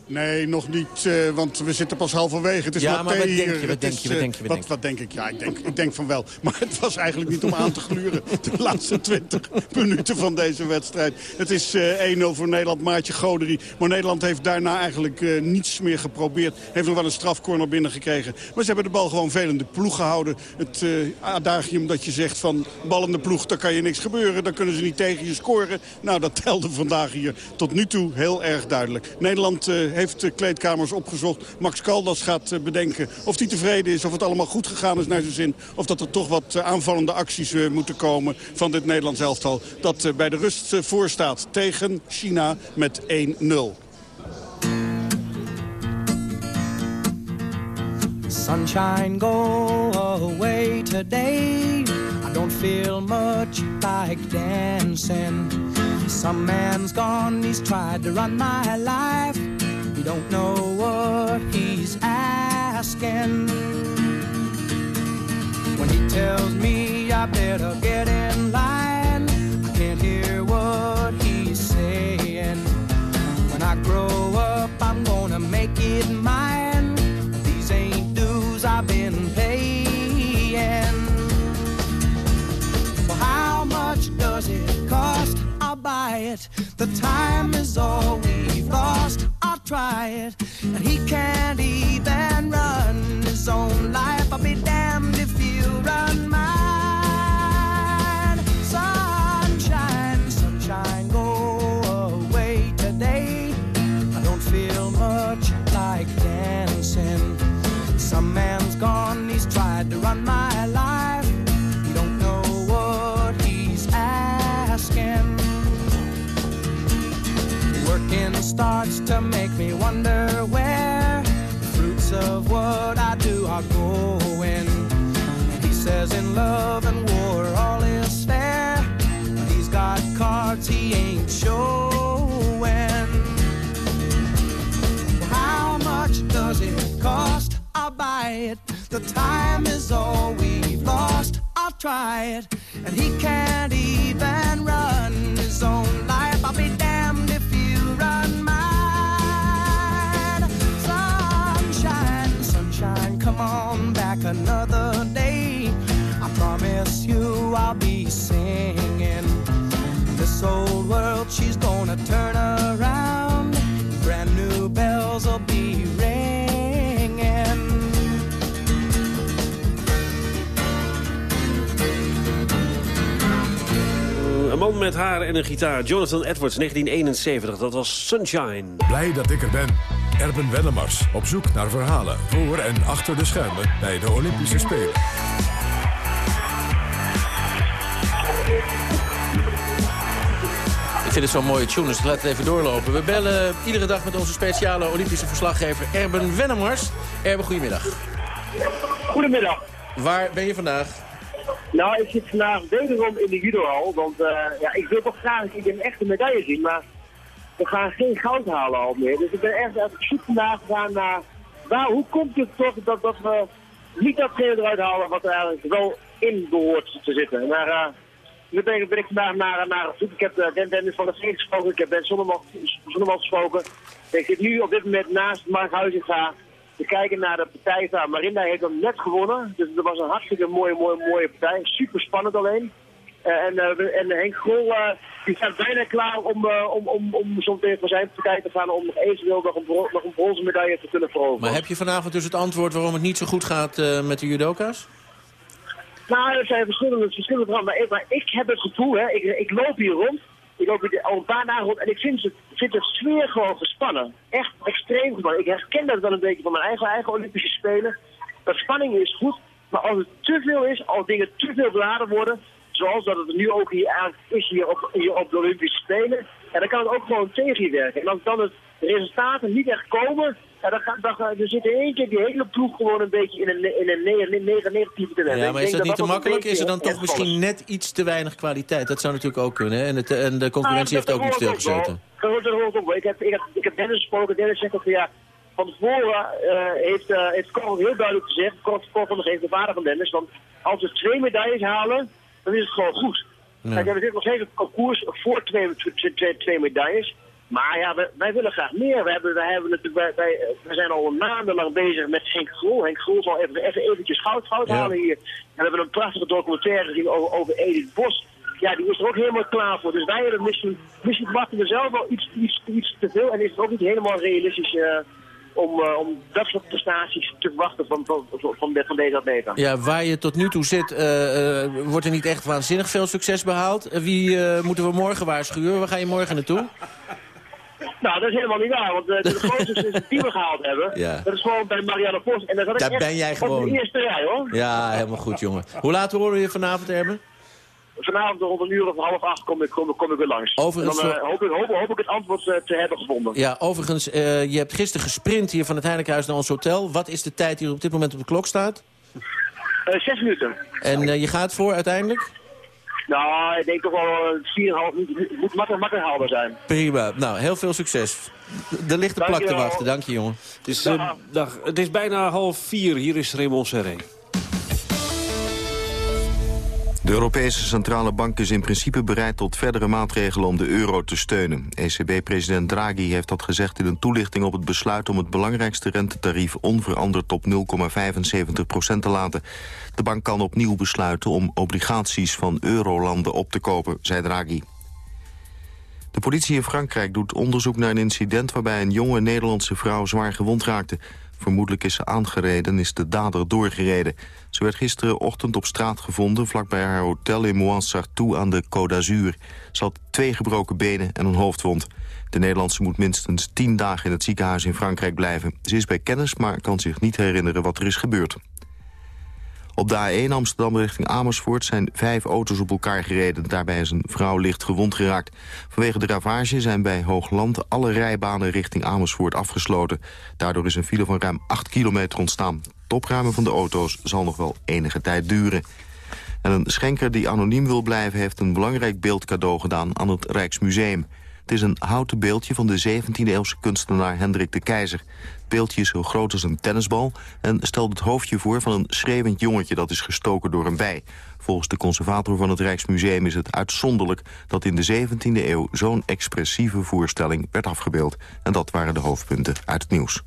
Nee, nog niet, uh, want we zitten pas halverwege. Het is ja, maar wat denk je, wat denk je, wat denk je? Wat, wat denk ik? Ja, ik denk, ik denk van wel. Maar het was eigenlijk niet om aan te gluren. De laatste 20 minuten van deze wedstrijd. Het is uh, 1-0 voor Nederland, Maartje Goderie. Maar Nederland heeft daarna eigenlijk uh, niets meer geprobeerd. Heeft nog wel een strafcorner binnengekregen. Maar ze hebben de bal gewoon veel in de ploeg gehouden. Het adagium dat je zegt van bal in de ploeg, daar kan je niks gebeuren. Dan kunnen ze niet tegen je scoren. Nou, dat telde vandaag hier tot nu toe heel erg duidelijk. Nederland heeft kleedkamers opgezocht. Max Caldas gaat eh, bedenken of hij tevreden is, of het allemaal goed gegaan is naar zijn zin. Of dat er toch wat eh, aanvallende acties eh, moeten komen van dit Nederlands elftal. Dat bij de rust voorstaat tegen China met 1-0. Sunshine go away today. I don't feel much like dancing. Some man's gone, he's tried to run my life. He don't know what he's asking. When he tells me I better get in line, I can't hear what he's saying. When I grow up, I'm gonna make it mine. These ain't dues I've been paying. Well, how much does it cost? I'll buy it. The time is all try it. And he can't even run his own life. Starts to make me wonder where the fruits of what I do are going. He says in love and war all is fair. He's got cards he ain't showing. How much does it cost? I'll buy it. The time is all we've lost. I'll try it. And he can't even run his own life. Another day. I promise you I'll be singing. This old world, she's gonna turn around. Brand new bells will be ringing. Een man met haar en een gitaar. Jonathan Edwards, 1971. Dat was Sunshine. Blij dat ik er ben. Erben Wennemars op zoek naar verhalen voor en achter de schermen bij de Olympische Spelen. Ik vind het zo'n mooie tune, dus laat het even doorlopen. We bellen iedere dag met onze speciale Olympische verslaggever Erben Wennemars. Erben, goedemiddag. Goedemiddag. Waar ben je vandaag? Nou, ik zit vandaag wederom in de judohal, want eh, ja, ik wil toch graag een echte medaille zien, maar we gaan geen goud halen al meer. Dus ik ben echt het zoek vandaag naar, waar, hoe komt het toch dat, dat we niet datgene eruit halen wat er eigenlijk wel in behoort te zitten. Maar uh, nu ben ik, ben ik vandaag naar, naar op. Ik heb uh, Den Dennis van de Veen gesproken, ik heb Ben Zonneman, Zonneman gesproken. Ik zit nu op dit moment naast Mark Huizinga te kijken naar de partij. Nou, Marinda heeft hem net gewonnen. Dus dat was een hartstikke mooie, mooie, mooie partij. Super spannend alleen. Uh, en, uh, en Henk Grol uh, die staat bijna klaar om, om, om, om zo meteen voor zijn partij te gaan... om nog eventueel nog een, nog een bronzen medaille te kunnen veroveren. Maar heb je vanavond dus het antwoord waarom het niet zo goed gaat met de judoka's? Nou, er zijn verschillende, verschillende. Maar, ik heb het gevoel, hè, ik, ik loop hier rond... Ik loop hier al een paar dagen rond en ik vind het, vind het sfeer gewoon gespannen. Echt extreem gespannen. Ik herken dat wel een beetje van mijn eigen, eigen Olympische Spelen. Dat spanning is goed, maar als het te veel is, als dingen te veel beladen worden... zoals dat het nu ook hier eigenlijk is hier op, hier op de Olympische Spelen... Ja, dan kan het ook gewoon tegen je werken. En als dan het resultaten niet echt komen... Ja, dan, gaat, dan, dan zit in één keer die hele ploeg gewoon een beetje in een, in een negatieve tendens. Ja, maar is dat niet te makkelijk? Is er dan toch misschien net iets te weinig kwaliteit? Dat zou natuurlijk ook kunnen. Hè? En, het, en de concurrentie heeft ook niet stilgezeten. Dat hoort ook wel. Ik heb, ik heb, ik heb Dennis gesproken. Dennis zegt ook van ja, van tevoren uh, heeft, uh, heeft Cor heel duidelijk gezegd, Cor van de de vader van Dennis, want als we twee medailles halen, dan is het gewoon goed. Ja. Kijk, we zitten nog steeds een concours voor twee, twee, twee medailles. Maar ja, wij, wij, willen graag meer. We, hebben, wij hebben natuurlijk, wij, wij, zijn al maandenlang bezig met Henk Groel. Henk Groel zal even, even eventjes goud, goud ja. halen hier. En we hebben een prachtige documentaire gezien over, over Edith Bos. Ja, die is er ook helemaal klaar voor. Dus wij hebben misschien, misschien wachten we zelf wel iets, iets, iets te veel. En is het ook niet helemaal realistisch uh, om, uh, om dat soort prestaties te verwachten van, van, van, van deze atleten. Ja, waar je tot nu toe zit, uh, wordt er niet echt waanzinnig veel succes behaald. wie moeten we morgen waarschuwen? Waar ga je morgen naartoe? Nou, dat is helemaal niet waar, want uh, de grootste succes die we gehaald hebben, ja. dat is gewoon bij Marianne Vos. En daar, zat daar ben jij gewoon. op de eerste rij, hoor. Ja, helemaal goed, jongen. Hoe laat horen we je vanavond, Erben? Vanavond rond een uur of half acht kom ik, kom, kom ik weer langs. Overigens, en dan uh, hoop, ik, hoop, hoop, ik het antwoord uh, te hebben gevonden. Ja, overigens, uh, je hebt gisteren gesprint hier van het Heinekenhuis naar ons hotel. Wat is de tijd die er op dit moment op de klok staat? zes minuten. En je gaat voor uiteindelijk? Nou, ik denk toch wel 4,5 minuten. Het moet makkelijk, makkelijk haalbaar zijn. Prima. Nou, heel veel succes. Er ligt een plak te wachten. Dank je, jongen. Het is, uh, dag. Het is bijna half vier. Hier is Raymond Serré. De Europese Centrale Bank is in principe bereid tot verdere maatregelen om de euro te steunen. ECB-president Draghi heeft dat gezegd in een toelichting op het besluit om het belangrijkste rentetarief onveranderd op 0,75% te laten. De bank kan opnieuw besluiten om obligaties van eurolanden op te kopen, zei Draghi. De politie in Frankrijk doet onderzoek naar een incident... waarbij een jonge Nederlandse vrouw zwaar gewond raakte. Vermoedelijk is ze aangereden en is de dader doorgereden. Ze werd gisterenochtend op straat gevonden... vlakbij haar hotel in Moinsartou aan de Côte d'Azur. Ze had twee gebroken benen en een hoofdwond. De Nederlandse moet minstens tien dagen in het ziekenhuis in Frankrijk blijven. Ze is bij kennis, maar kan zich niet herinneren wat er is gebeurd. Op de A1 Amsterdam richting Amersfoort zijn vijf auto's op elkaar gereden. Daarbij is een vrouw licht gewond geraakt. Vanwege de ravage zijn bij Hoogland alle rijbanen richting Amersfoort afgesloten. Daardoor is een file van ruim 8 kilometer ontstaan. Het opruimen van de auto's zal nog wel enige tijd duren. En een schenker die anoniem wil blijven... heeft een belangrijk beeld cadeau gedaan aan het Rijksmuseum. Het is een houten beeldje van de 17e-eeuwse kunstenaar Hendrik de Keizer. Het beeldje is zo groot als een tennisbal... en stelt het hoofdje voor van een schreeuwend jongetje dat is gestoken door een bij. Volgens de conservator van het Rijksmuseum is het uitzonderlijk... dat in de 17e eeuw zo'n expressieve voorstelling werd afgebeeld. En dat waren de hoofdpunten uit het nieuws.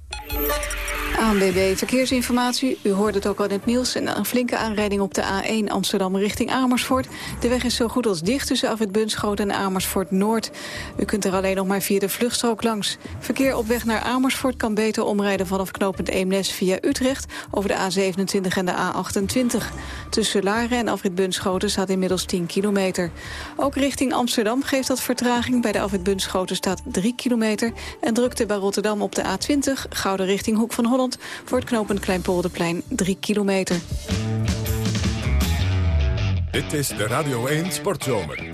ANWB Verkeersinformatie. U hoorde het ook al in het nieuws. Een flinke aanrijding op de A1 Amsterdam richting Amersfoort. De weg is zo goed als dicht tussen af het Bunschoot en Amersfoort Noord. U kunt er alleen nog maar via de vluchtstrook langs. Verkeer op weg naar Amersfoort kan beter omrijden vanaf knooppunt Eemnes via Utrecht... over de A27 en de A28. Tussen Laren en Afrit Bunschoten staat inmiddels 10 kilometer. Ook richting Amsterdam geeft dat vertraging. Bij de Afrit Bunschoten staat 3 kilometer. En drukte bij Rotterdam op de A20, Gouden richting Hoek van Holland voor het knooppunt Kleinpolderplein 3 kilometer. Dit is de Radio 1 Sportzomer.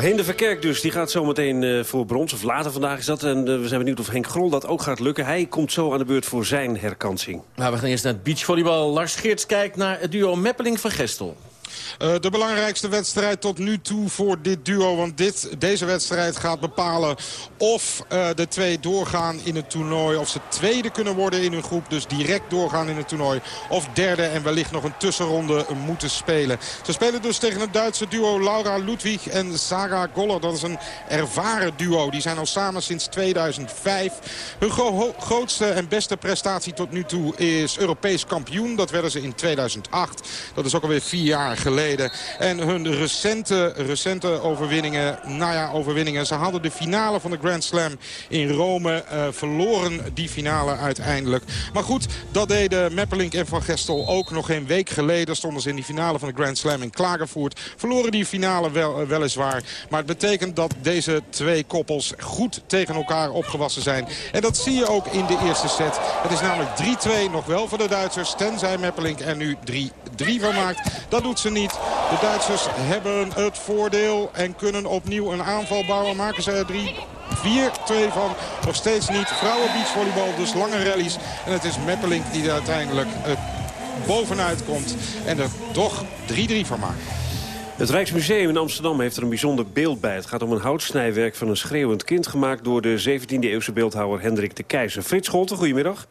De Verkerk dus, die gaat zometeen uh, voor brons. Of later vandaag is dat. En uh, we zijn benieuwd of Henk Grol dat ook gaat lukken. Hij komt zo aan de beurt voor zijn herkansing. Nou, we gaan eerst naar het beachvolleybal. Lars Geerts kijkt naar het duo Meppeling van Gestel. Uh, de belangrijkste wedstrijd tot nu toe voor dit duo. Want dit, deze wedstrijd gaat bepalen of uh, de twee doorgaan in het toernooi. Of ze tweede kunnen worden in hun groep. Dus direct doorgaan in het toernooi. Of derde en wellicht nog een tussenronde moeten spelen. Ze spelen dus tegen het Duitse duo Laura Ludwig en Sarah Goller. Dat is een ervaren duo. Die zijn al samen sinds 2005. Hun gro grootste en beste prestatie tot nu toe is Europees kampioen. Dat werden ze in 2008. Dat is ook alweer vier jaar geleden. En hun recente, recente overwinningen, nou ja, overwinningen. Ze hadden de finale van de Grand Slam in Rome. Uh, verloren die finale uiteindelijk. Maar goed, dat deden Meppelink en Van Gestel ook nog een week geleden. Stonden ze in die finale van de Grand Slam in Klagenvoort. Verloren die finale wel, uh, weliswaar. Maar het betekent dat deze twee koppels goed tegen elkaar opgewassen zijn. En dat zie je ook in de eerste set. Het is namelijk 3-2 nog wel voor de Duitsers. Tenzij Meppelink er nu 3-3 van maakt. Dat doet ze niet. De Duitsers hebben het voordeel en kunnen opnieuw een aanval bouwen. Maken ze er 3 4-2 van. Nog steeds niet. Vrouwen beachvolleybal, dus lange rallies. En het is Meppelink die er uiteindelijk uh, bovenuit komt. En er toch 3-3 van maakt. Het Rijksmuseum in Amsterdam heeft er een bijzonder beeld bij. Het gaat om een houtsnijwerk van een schreeuwend kind... gemaakt door de 17e-eeuwse beeldhouwer Hendrik de Keizer. Frits Scholten, goedemiddag.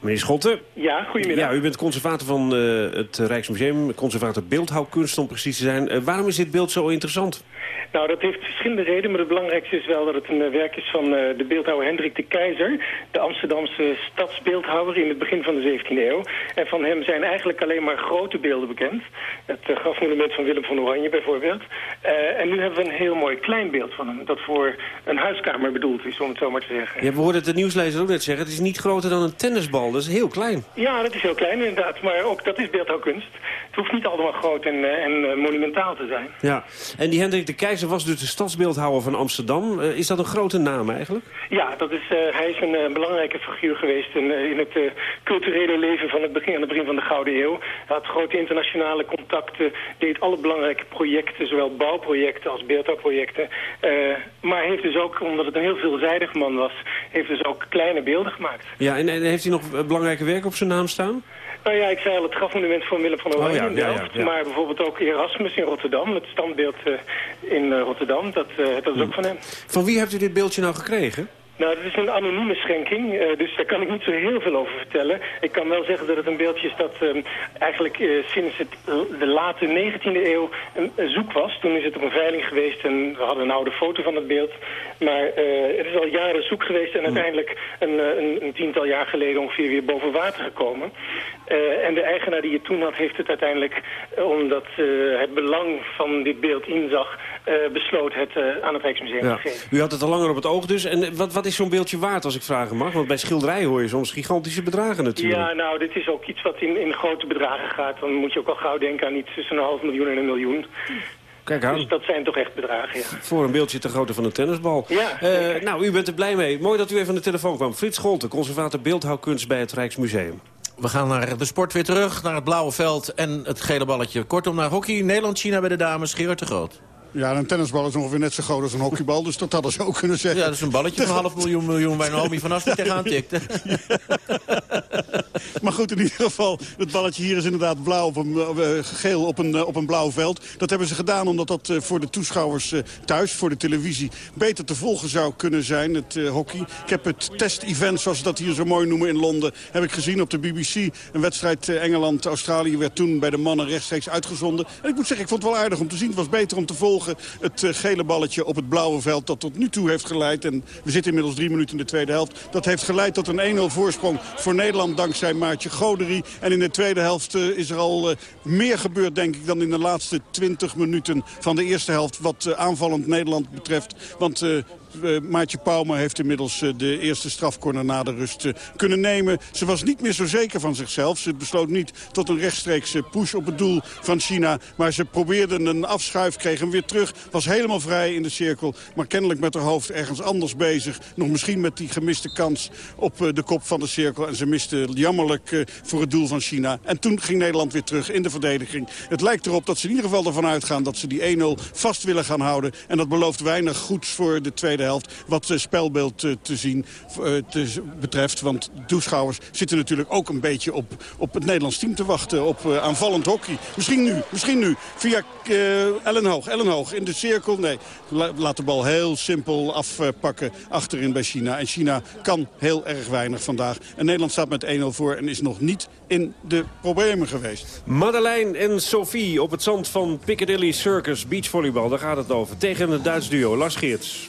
Meneer Schotten. Ja, goedemiddag. Ja, u bent conservator van uh, het Rijksmuseum, conservator beeldhouwkunst om precies te zijn. Uh, waarom is dit beeld zo interessant? Nou, dat heeft verschillende redenen, maar het belangrijkste is wel dat het een werk is van uh, de beeldhouwer Hendrik de Keizer, de Amsterdamse stadsbeeldhouwer in het begin van de 17e eeuw. En van hem zijn eigenlijk alleen maar grote beelden bekend. Het uh, grafmonument van Willem van Oranje bijvoorbeeld. Uh, en nu hebben we een heel mooi klein beeld van hem, dat voor een huiskamer bedoeld is, om het zo maar te zeggen. Ja, we hoorden het de nieuwslezer ook net zeggen, het is niet groter dan een tennisbal, dat is heel klein. Ja, dat is heel klein inderdaad, maar ook dat is beeldhouwkunst. Het hoeft niet allemaal groot en, en monumentaal te zijn. Ja, en die Hendrik de Keizer was dus de stadsbeeldhouwer van Amsterdam. Uh, is dat een grote naam eigenlijk? Ja, dat is, uh, hij is een uh, belangrijke figuur geweest in, in het culturele leven van het begin, aan het begin van de Gouden Eeuw. Hij had grote internationale contacten, deed alle belangrijke projecten, zowel bouwprojecten als beeldhouwprojecten. maar heeft dus ook, omdat het een heel veelzijdig man was, heeft dus ook kleine beelden gemaakt. Ja, en, en heeft hij nog belangrijke werk op zijn naam staan? Nou ja, ik zei al het grafmonument van Willem van Oranje oh, ja, in Delft. Ja, ja, maar bijvoorbeeld ook Erasmus in Rotterdam, het standbeeld uh, in uh, Rotterdam. Dat, uh, dat is ook van hem. Van wie hebt u dit beeldje nou gekregen? Nou, dat is een anonieme schenking, uh, dus daar kan ik niet zo heel veel over vertellen. Ik kan wel zeggen dat het een beeldje is dat um, eigenlijk uh, sinds het, de late 19e eeuw een, een, zoek was. Toen is het op een veiling geweest en we hadden een oude foto van het beeld. Maar uh, het is al jaren zoek geweest en uiteindelijk een, een, een, tiental jaar geleden ongeveer weer boven water gekomen. Eh, en de eigenaar die het toen had, heeft het uiteindelijk, eh, omdat uh, het belang van dit beeld inzag, besloot het aan het Rijksmuseum ja. te geven. U had het al langer op het oog dus. En wat, wat is zo'n beeldje waard, als ik vragen mag? Want bij schilderijen hoor je soms gigantische bedragen natuurlijk. Ja, nou, dit is ook iets wat in, in grote bedragen gaat. Dan moet je ook al gauw denken aan iets tussen een half miljoen en een miljoen. Kijk aan. Dus dat zijn toch echt bedragen, ja. Voor een beeldje te grootte van een tennisbal. Ja. Nou, u bent er blij mee. Mooi dat u even aan de telefoon kwam. Frits Scholte, conservator beeldhouwkunst bij het Rijksmuseum. We gaan naar de sport weer terug, naar het blauwe veld en het gele balletje. Kortom naar hockey, Nederland-China bij de dames, Gerard de Groot. Ja, een tennisbal is ongeveer net zo groot als een hockeybal. Dus dat hadden ze ook kunnen zeggen. Ja, dat is een balletje van half miljoen miljoen waar Naomi van As tegenaan tikte. maar goed, in ieder geval, het balletje hier is inderdaad blauw op een, uh, geel op een, uh, op een blauw veld. Dat hebben ze gedaan omdat dat uh, voor de toeschouwers thuis, voor de televisie... beter te volgen zou kunnen zijn, het hockey. Ik heb het test-event, zoals ze dat hier zo mooi noemen in Londen... heb ik gezien op de BBC. Een wedstrijd Engeland-Australië werd toen bij de mannen rechtstreeks uitgezonden. En ik moet zeggen, ik vond het wel aardig om te zien. Het was beter om te volgen het eh, gele balletje op het blauwe veld dat tot nu toe heeft geleid. En we zitten inmiddels drie minuten in de tweede helft. Dat heeft geleid tot een 1-0 voorsprong voor Nederland dankzij Maartje Goderie. En in de tweede helft eh, is er al uh, meer gebeurd denk ik dan in de laatste 20 minuten van de eerste helft. Wat aanvallend Nederland betreft. Want Maartje Pauwme heeft inmiddels uh, de eerste strafcorner na de rust uh, kunnen nemen. Ze was niet meer zo zeker van zichzelf. Ze besloot niet tot een rechtstreekse push op het doel van China. Maar ze probeerde een afschuif, kreeg hem weer terug. Was helemaal vrij in de cirkel. Maar kennelijk met haar hoofd ergens anders bezig. Nog misschien met die gemiste kans op de kop van de cirkel. En ze miste jammerlijk voor het doel van China. En toen ging Nederland weer terug in de verdediging. Het lijkt erop dat ze in ieder geval ervan uitgaan dat ze die 1-0 vast willen gaan houden. En dat belooft weinig goeds voor de tweede helft. Wat het spelbeeld te zien te betreft. Want toeschouwers zitten natuurlijk ook een beetje op, op het Nederlands team te wachten. Op aanvallend hockey. Misschien nu, misschien nu. Via uh, Ellen Hoog. Ellen Hoog in de cirkel. Nee, laat de bal heel simpel afpakken achterin bij China. En China kan heel erg weinig vandaag. En Nederland staat met 1-0 voor en is nog niet in de problemen geweest. Madeleine en Sophie op het zand van Piccadilly Circus Beachvolleybal. Daar gaat het over. Tegen het Duits duo Lars Geerts.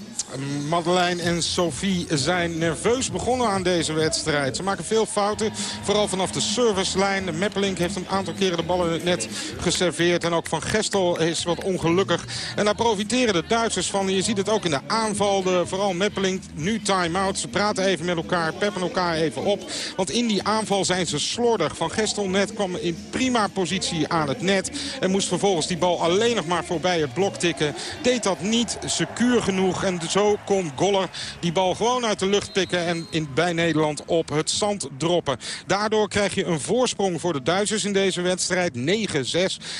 Madeleine en Sophie zijn nerveus begonnen aan deze wedstrijd. Ze maken veel fouten, vooral vanaf de servicelijn. Meppelink heeft een aantal keren de ballen net geserveerd. En ook Van Gestel is wat ongelukkig. En daar profiteren de Duitsers van. Je ziet het ook in de aanval. De, vooral Meppelink, nu time-out. Ze praten even met elkaar, peppen elkaar even op. Want in die aanval zijn ze slordig. Van Gestel net kwam in prima positie aan het net. En moest vervolgens die bal alleen nog maar voorbij het blok tikken. Deed dat niet secuur genoeg. En zo kon Goller die bal gewoon uit de lucht pikken en in, bij Nederland op het zand droppen. Daardoor krijg je een voorsprong voor de Duitsers in deze wedstrijd. 9-6.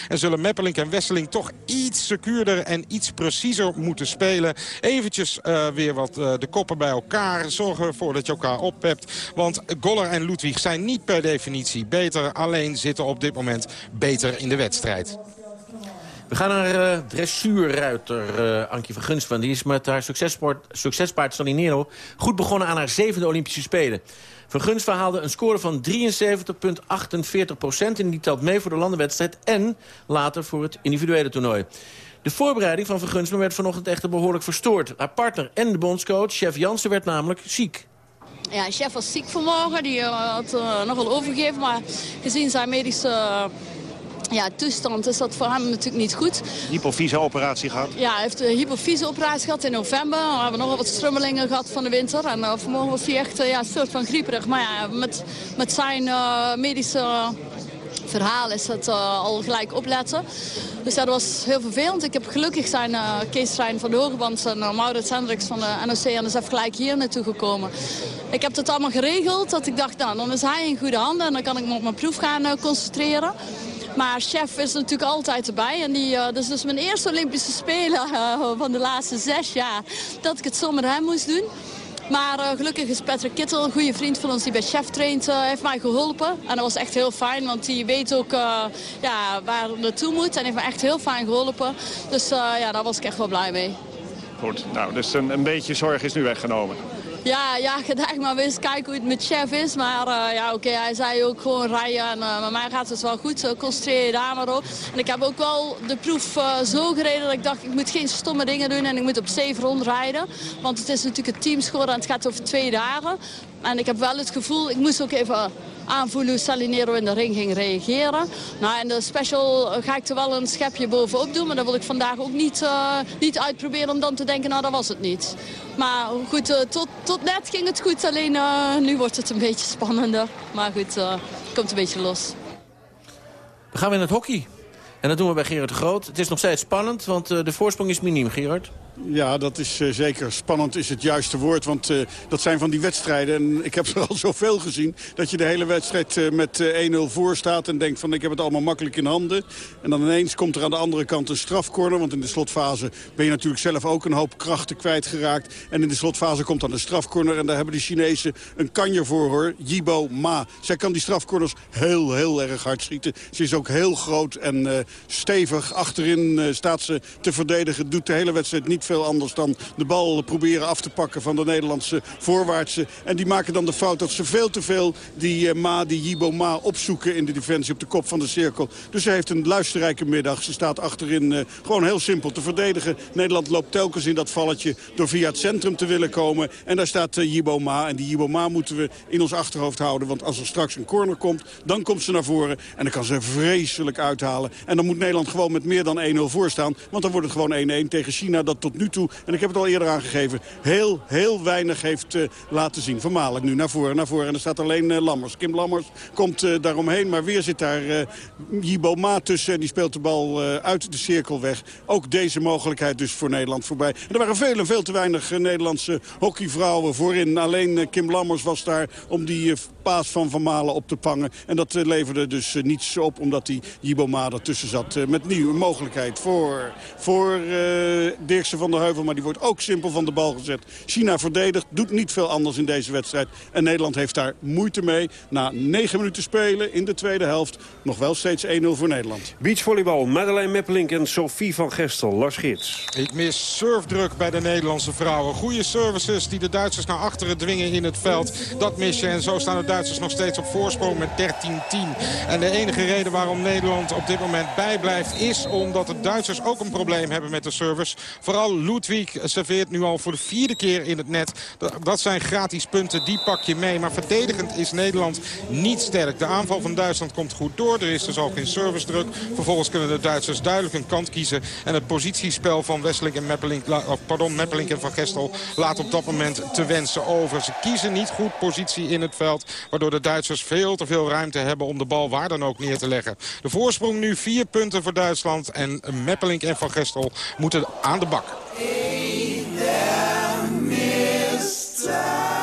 En zullen Meppelink en Wesseling toch iets secuurder en iets preciezer moeten spelen. Eventjes uh, weer wat uh, de koppen bij elkaar. Zorgen ervoor dat je elkaar oppept. Want Goller en Ludwig zijn niet per definitie beter. Alleen zitten op dit moment beter in de wedstrijd. We gaan naar uh, dressuurruiter uh, Ankie van Gunst. Die is met haar succespaard Salinero goed begonnen aan haar zevende Olympische Spelen. Van Gunst haalde een score van 73,48 procent. En die telt mee voor de landenwedstrijd en later voor het individuele toernooi. De voorbereiding van Van Gunst werd vanochtend echter behoorlijk verstoord. Haar partner en de bondscoach, chef Jansen, werd namelijk ziek. Ja, chef was ziek vanmorgen. Die uh, had uh, nogal overgegeven. Maar gezien zijn medische ja, toestand is dat voor hem natuurlijk niet goed. Hypofyse-operatie gehad? Ja, hij heeft een hypofyse-operatie gehad in november. We hebben nogal wat strummelingen gehad van de winter. En uh, vanmorgen was hij echt uh, ja, een soort van grieperig. Maar ja, met, met zijn uh, medische verhaal is het al gelijk opletten. Dus dat was heel vervelend. Ik heb gelukkig zijn uh, Kees Rijn van de Hogeband en uh, Maurits Hendricks van de NOC-NSF gelijk hier naartoe gekomen. Ik heb het allemaal geregeld. Dat ik dacht, nou, dan is hij in goede handen en dan kan ik me op mijn proef gaan concentreren. Maar chef is natuurlijk altijd erbij. En die, uh, dat is dus mijn eerste Olympische Spelen uh, van de laatste zes jaar. Dat ik het zonder hem moest doen. Maar uh, gelukkig is Patrick Kittel, een goede vriend van ons die bij chef traint, heeft mij geholpen. En dat was echt heel fijn, want die weet ook ja, waar het naartoe moet. En heeft me echt heel fijn geholpen. Dus ja, daar was ik echt wel blij mee. Goed, nou, dus een, een beetje zorg is nu weggenomen. Ja, ja, gedacht maar eens kijken hoe het met chef is. Maar uh, ja, oké, hij zei ook gewoon rijden. En uh, met mij gaat het wel goed. Uh, concentreer je daar maar op. En ik heb ook wel de proef zo gereden dat ik dacht, ik moet geen stomme dingen doen. En ik moet op zeven rondrijden. Want het is natuurlijk een teamscore en het gaat over twee dagen. En ik heb wel het gevoel, ik moest ook even aanvoelen Salinero in de ring ging reageren. Nou, in de special ga ik er wel een schepje bovenop doen. Maar dat wil ik vandaag ook niet, uh, niet uitproberen om dan te denken, nou dat was het niet. Maar goed, uh, tot, tot net ging het goed. Alleen nu wordt het een beetje spannender. Maar goed, het komt een beetje los. Dan gaan we in het hockey. En dat doen we bij Gerard de Groot. Het is nog steeds spannend, want de voorsprong is miniem, Gerard. Ja, dat is uh, zeker. Spannend is het juiste woord. Want uh, dat zijn van die wedstrijden. En ik heb er al zoveel gezien. Dat je de hele wedstrijd uh, met 1-0 voor staat. En denkt van ik heb het allemaal makkelijk in handen. En dan ineens komt er aan de andere kant een strafcorner. Want in de slotfase ben je natuurlijk zelf ook een hoop krachten kwijtgeraakt. En in de slotfase komt dan een strafcorner. En daar hebben de Chinezen een kanje voor hoor. Yibo Ma. Zij kan die strafcorners heel, heel erg hard schieten. Ze is ook heel groot en stevig. Achterin staat ze te verdedigen. Doet de hele wedstrijd niet veel anders dan de bal proberen af te pakken van de Nederlandse voorwaartse. En die maken dan de fout dat ze veel te veel die uh, Ma, die Yibo Ma opzoeken in de defensie op de kop van de cirkel. Dus ze heeft een luisterrijke middag. Ze staat achterin uh, gewoon heel simpel te verdedigen. Nederland loopt telkens in dat valletje door via het centrum te willen komen. En daar staat uh, Yibo Ma. En die Yibo Ma moeten we in ons achterhoofd houden. Want als er straks een corner komt, dan komt ze naar voren. En dan kan ze vreselijk uithalen. En dan moet Nederland gewoon met meer dan 1-0 voorstaan. Want dan wordt het gewoon 1-1 tegen China dat tot nu toe, en ik heb het al eerder aangegeven, heel, heel weinig heeft uh, laten zien. Vermalijk nu naar voren, naar voren. En er staat alleen uh, Lammers. Kim Lammers komt uh, daaromheen, maar weer zit daar Jibo Ma tussen. En die speelt de bal uit de cirkel weg. Ook deze mogelijkheid dus voor Nederland voorbij. En er waren veel en veel te weinig Nederlandse hockeyvrouwen voorin. Alleen Kim Lammers was daar om die paas van Van Malen op te pangen. En dat leverde dus niets op, omdat die Jibo Ma ertussen zat. met nieuwe mogelijkheid voor, voor Dirkse van der Heuvel. Maar die wordt ook simpel van de bal gezet. China verdedigt, doet niet veel anders in deze wedstrijd. En Nederland heeft daar moeite mee. Na negen minuten spelen in de tweede helft nog wel steeds 1-0 voor Nederland. Beachvolleybal, Madeleine Meppelink en Sophie van Gestel. Lars Gids. Ik mis surfdruk bij de Nederlandse vrouwen. Goede services die de Duitsers naar achteren dwingen in het veld. Dat mis je en zo staan de Duitsers nog steeds op voorsprong met 13-10. En de enige reden waarom Nederland op dit moment bijblijft... is omdat de Duitsers ook een probleem hebben met de service. Vooral Ludwig serveert nu al voor de vierde keer in het net. Dat zijn gratis punten, die pak je mee. Maar verdedigend is Nederland niet sterk. De aanval van Duitsland komt goed door. Er is dus al geen servicedruk. Vervolgens kunnen de Duitsers duidelijk een kant kiezen. En het positiespel van Wesseling en Meppelink, pardon, Meppelink en Van Gestel laat op dat moment te wensen over. Ze kiezen niet goed positie in het veld. Waardoor de Duitsers veel te veel ruimte hebben om de bal waar dan ook neer te leggen. De voorsprong nu vier punten voor Duitsland. En Meppelink en Van Gestel moeten aan de bak. Hey there, Mr.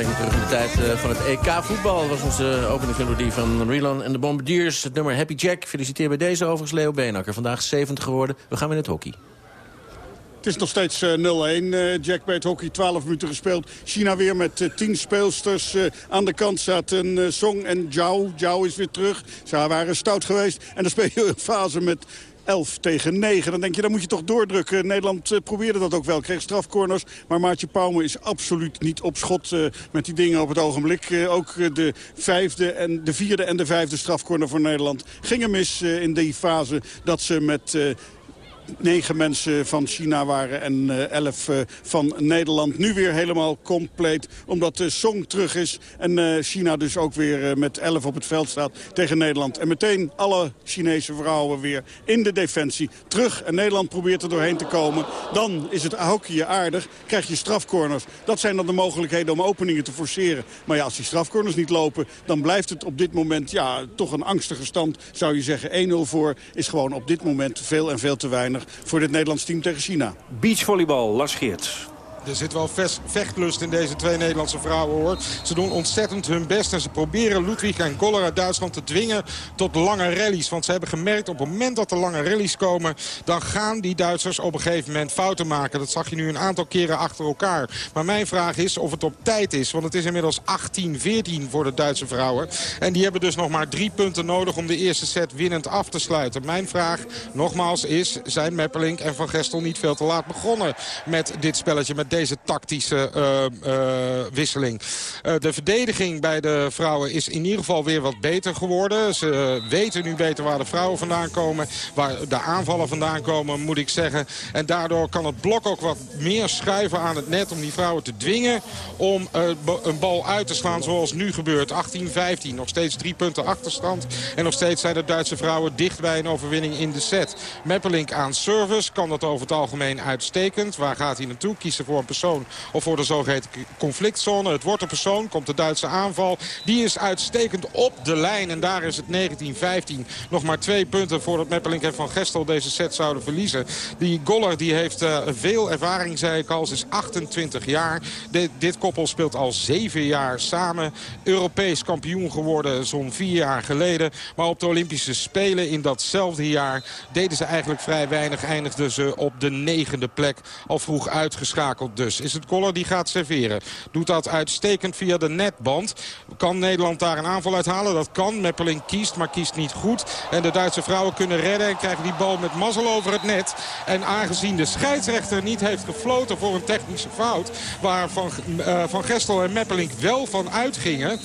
Me terug in de tijd eh, van het EK voetbal. Dat was onze openingsmelodie van Relan en de Bombardiers. Het nummer Happy Jack. Feliciteer bij deze overigens Leo Beenakker. Vandaag 70 geworden. We gaan weer in het hockey. Het is nog steeds 0-1. Uh, Jack bij het hockey, 12 minuten gespeeld. China weer met uh, 10 speelsters. Aan de kant zaten Song en Zhao. Zhao is weer terug. Ze waren stout geweest. En dan speel je een fase met 11 tegen 9. Dan denk je, dan moet je toch doordrukken. Nederland uh, probeerde dat ook wel. Kreeg strafcorners. Maar Maartje Pauwme is absoluut niet op schot uh, met die dingen op het ogenblik. Uh, ook de vijfde en de vierde en de vijfde strafcorner voor Nederland gingen mis in die fase dat ze met negen mensen van China waren en uh, elf uh, van Nederland. Nu weer helemaal compleet, omdat de Song terug is. En uh, China dus ook weer met elf op het veld staat tegen Nederland. En meteen alle Chinese vrouwen weer in de defensie terug. En Nederland probeert er doorheen te komen. Dan is het hokje aardig, krijg je strafcorners. Dat zijn dan de mogelijkheden om openingen te forceren. Maar ja, als die strafcorners niet lopen, dan blijft het op dit moment ja, toch een angstige stand. Zou je zeggen 1-0 voor is gewoon op dit moment veel en veel te weinig voor dit Nederlands team tegen China. Beachvolleybal, Lars Geerts. Er zit wel vechtlust in deze twee Nederlandse vrouwen hoor. Ze doen ontzettend hun best en ze proberen Ludwig en Koller uit Duitsland te dwingen tot lange rallies. Want ze hebben gemerkt op het moment dat er lange rallies komen... dan gaan die Duitsers op een gegeven moment fouten maken. Dat zag je nu een aantal keren achter elkaar. Maar mijn vraag is of het op tijd is. Want het is inmiddels 18-14 voor de Duitse vrouwen. En die hebben dus nog maar drie punten nodig om de eerste set winnend af te sluiten. Mijn vraag nogmaals is, zijn Meppelink en Van Gestel niet veel te laat begonnen met dit spelletje... deze tactische uh, uh, wisseling. Uh, de verdediging bij de vrouwen is in ieder geval weer wat beter geworden. Ze weten nu beter waar de vrouwen vandaan komen. Waar de aanvallen vandaan komen, moet ik zeggen. En daardoor kan het blok ook wat meer schuiven aan het net... om die vrouwen te dwingen om een bal uit te slaan zoals nu gebeurt. 18-15, nog steeds drie punten achterstand. En nog steeds zijn de Duitse vrouwen dicht bij een overwinning in de set. Meppelink aan service kan dat over het algemeen uitstekend. Waar gaat hij naartoe? Kiezen voor een persoon of voor de zogeheten conflictzone. Het wordt een persoon, komt de Duitse aanval. Die is uitstekend op de lijn en daar is het 19-15. Nog maar twee punten voordat Meppelink en Van Gestel deze set zouden verliezen. Die Goller die heeft uh, veel ervaring, zei ik al. Ze is 28 jaar. Dit koppel speelt al zeven jaar samen. Europees kampioen geworden zo'n vier jaar geleden. Maar op de Olympische Spelen in datzelfde jaar deden ze eigenlijk vrij weinig. Eindigden ze op de negende plek. Al vroeg uitgeschakeld dus. Is het Goller die gaat serveren. Doet dat uitstekend via de netband. Kan Nederland daar een aanval uithalen? Dat kan. Meppeling kiest, maar kiest niet goed. En de Duitse vrouwen kunnen redden en krijgen die bal met mazzel over het net. En aangezien de scheidsrechter niet heeft gefloten voor een technische fout... waar Van, uh, van Gestel en Meppeling wel van uitgingen...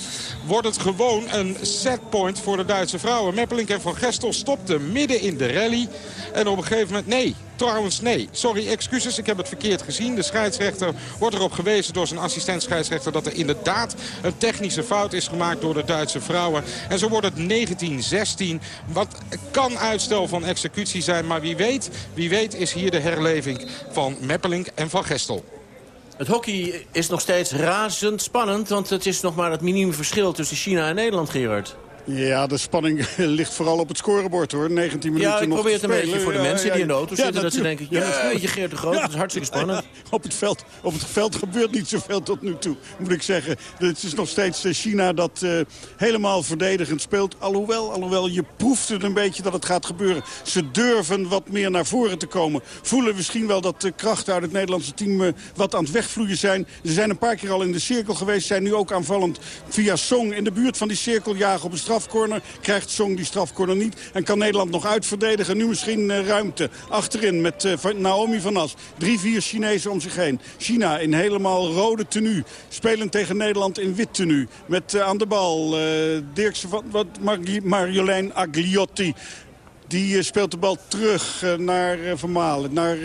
wordt het gewoon een setpoint voor de Duitse vrouwen. Meppeling en Van Gestel stopten midden in de rally. En op een gegeven moment... Nee, Trouwens, nee. Sorry, excuses. Ik heb het verkeerd gezien. De scheidsrechter wordt erop gewezen door zijn assistent scheidsrechter... dat er inderdaad een technische fout is gemaakt door de Duitse vrouwen. En zo wordt het 1916. Wat kan uitstel van executie zijn. Maar wie weet, wie weet is hier de herleving van Meppelink en van Gestel. Het hockey is nog steeds razend spannend... want het is nog maar het minimum verschil tussen China en Nederland, Gerard. Ja, de spanning ligt vooral op het scorebord hoor. 19 minuten Ja, ik nog probeer het een beetje voor de mensen die in de auto zitten... dat ze denken, ja, een beetje Geert de Groot, dat is hartstikke spannend. Op het, veld, op het veld gebeurt niet zoveel tot nu toe, moet ik zeggen. Het is nog steeds eh, China dat eh, helemaal verdedigend speelt. Alhoewel, alhoewel, je proeft het een beetje dat het gaat gebeuren. Ze durven wat meer naar voren te komen. Voelen misschien wel dat de krachten uit het Nederlandse team eh, wat aan het wegvloeien zijn. Ze zijn een paar keer al in de cirkel geweest. Zijn nu ook aanvallend via Song in de buurt van die cirkel jagen op een Krijgt Song die strafcorner niet. En kan Nederland nog uitverdedigen. Nu misschien eh, ruimte achterin met eh, Naomi van As. Drie, vier Chinezen om zich heen. China in helemaal rode tenue. Spelend tegen Nederland in wit tenue. Met eh, aan de bal Dirkse van wat, Marjolein Agliotti. Die speelt de bal terug naar eh, Van Malen. Naar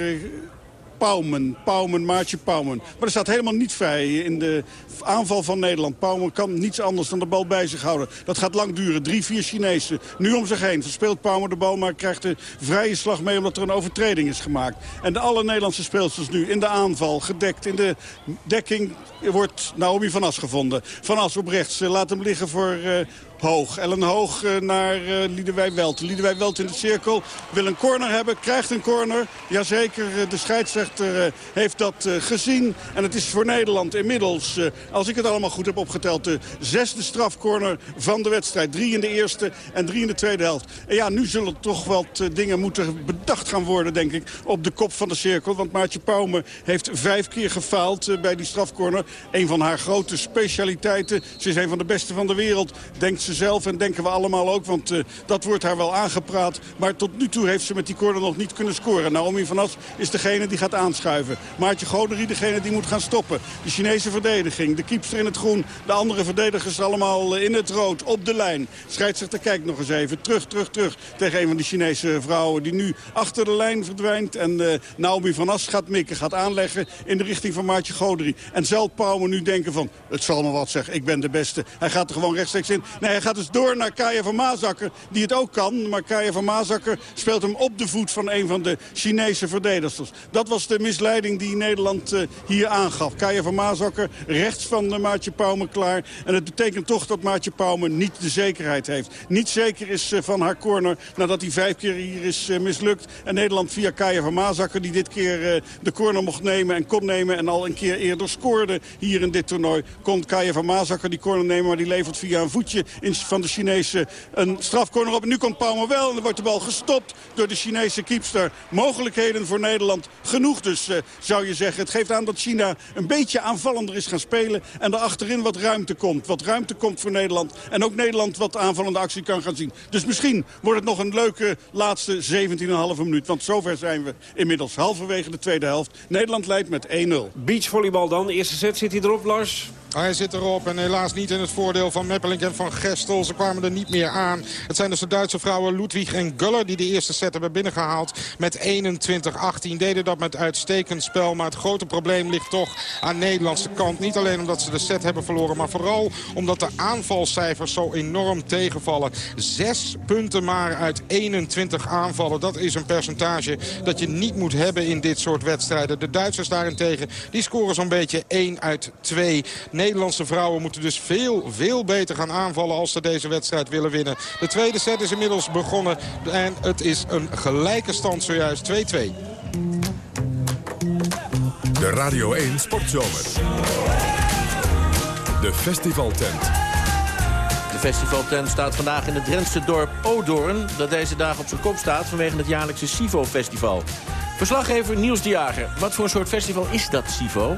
Pauwmen, Pauwmen, Maartje Pauwmen. Maar er staat helemaal niet vrij in de aanval van Nederland. Pauwmen kan niets anders dan de bal bij zich houden. Dat gaat lang duren. Drie, vier Chinezen. Nu om zich heen. Verspeelt Pauwmen de bal, maar krijgt de vrije slag mee... omdat er een overtreding is gemaakt. En de alle Nederlandse speelsters nu in de aanval, gedekt. In de dekking wordt Naomi van As gevonden. Van As op rechts, eh, laat hem liggen voor... eh, Hoog. Ellen Hoog uh, naar uh, Liedewij Welt. Liedewij Welt in de cirkel. Wil een corner hebben. Krijgt een corner. Jazeker, de scheidsrechter heeft dat gezien. En het is voor Nederland inmiddels, als ik het allemaal goed heb opgeteld... de zesde strafcorner van de wedstrijd. Drie in de eerste en drie in de tweede helft. En ja, nu zullen toch wat dingen moeten bedacht gaan worden, denk ik... op de kop van de cirkel. Want Maartje Pauwme heeft vijf keer gefaald bij die strafcorner. Een van haar grote specialiteiten. Ze is een van de beste van de wereld, denkt ze zelf en denken we allemaal ook. Want uh, dat wordt haar wel aangepraat. Maar tot nu toe heeft ze met die corner nog niet kunnen scoren. Naomi van As is degene die gaat aanschuiven. Maartje Goderie degene die moet gaan stoppen. De Chinese verdediging, de kiepster in het groen. De andere verdedigers allemaal in het rood, op de lijn. Scheidsrechter kijkt nog eens even. Terug, terug, terug tegen een van die Chinese vrouwen... die nu achter de lijn verdwijnt. En uh, Naomi van As gaat mikken, gaat aanleggen in de richting van Maartje Goderie. En zal Pauwme nu denken van, het zal me wat zeggen, ik ben de beste. Hij gaat er gewoon rechtstreeks in. Nee, gaat dus door naar Kaya van Maasakker, die het ook kan. Maar Kaya van Maasakker speelt hem op de voet van een van de Chinese verdedigers. Dat was de misleiding die Nederland uh, hier aangaf. Kaya van Maasakker rechts van uh, Maartje Pauwme klaar. En het betekent toch dat Maartje Pauwme niet de zekerheid heeft. Niet zeker is uh, van haar corner nadat hij vijf keer hier is mislukt. En Nederland via Kaya van Maasakker die dit keer de corner mocht nemen en kon nemen. En al een keer eerder scoorde hier in dit toernooi. Komt Kaya van Maasakker die corner nemen, maar die levert via een voetje in, van de Chinese een strafcorner op. En nu komt Palmer wel en dan wordt de bal gestopt door de Chinese kiepster. Mogelijkheden voor Nederland genoeg dus, uh, zou je zeggen. Het geeft aan dat China een beetje aanvallender is gaan spelen. En er achterin wat ruimte komt. Wat ruimte komt voor Nederland. En ook Nederland wat aanvallende actie kan gaan zien. Dus misschien wordt het nog een leuke laatste 17,5 minuut. Want zover zijn we inmiddels halverwege de tweede helft. Nederland leidt met 1-0. Beachvolleybal dan. De eerste set zit hij erop, Lars. Hij zit erop en helaas niet in het voordeel van Meppelink en van Gestel. Ze kwamen er niet meer aan. Het zijn dus de Duitse vrouwen Ludwig en Guller die de eerste set hebben binnengehaald. Met 21-18 deden dat met uitstekend spel. Maar het grote probleem ligt toch aan de Nederlandse kant. Niet alleen omdat ze de set hebben verloren, maar vooral omdat de aanvalcijfers zo enorm tegenvallen. Zes punten maar uit 21 aanvallen. Dat is een percentage dat je niet moet hebben in dit soort wedstrijden. De Duitsers daarentegen, die scoren zo'n beetje 1 uit 2. Nederlandse vrouwen moeten dus veel, veel beter gaan aanvallen als ze deze wedstrijd willen winnen. De tweede set is inmiddels begonnen en het is een gelijke stand zojuist 2-2. De Radio 1 Sportzomer. De festivaltent. De festivaltent staat vandaag in het Drentse dorp Odoorn... dat deze dag op zijn kop staat vanwege het jaarlijkse SIVO-festival. Verslaggever Niels de Jager. Wat voor een soort festival is dat, SIVO?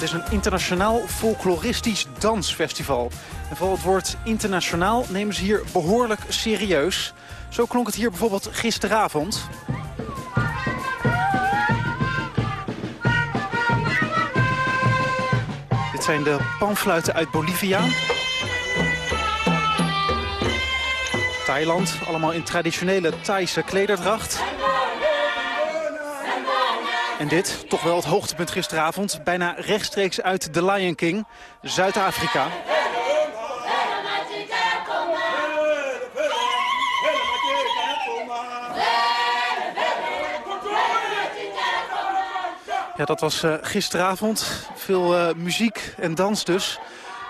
Het is een internationaal folkloristisch dansfestival. En vooral het woord internationaal nemen ze hier behoorlijk serieus. Zo klonk het hier bijvoorbeeld gisteravond. Dit zijn de panfluiten uit Bolivia. Thailand, allemaal in traditionele Thaise klederdracht. En dit, toch wel het hoogtepunt gisteravond, bijna rechtstreeks uit The Lion King, Zuid-Afrika. Ja, dat was uh, gisteravond. Veel uh, muziek en dans dus.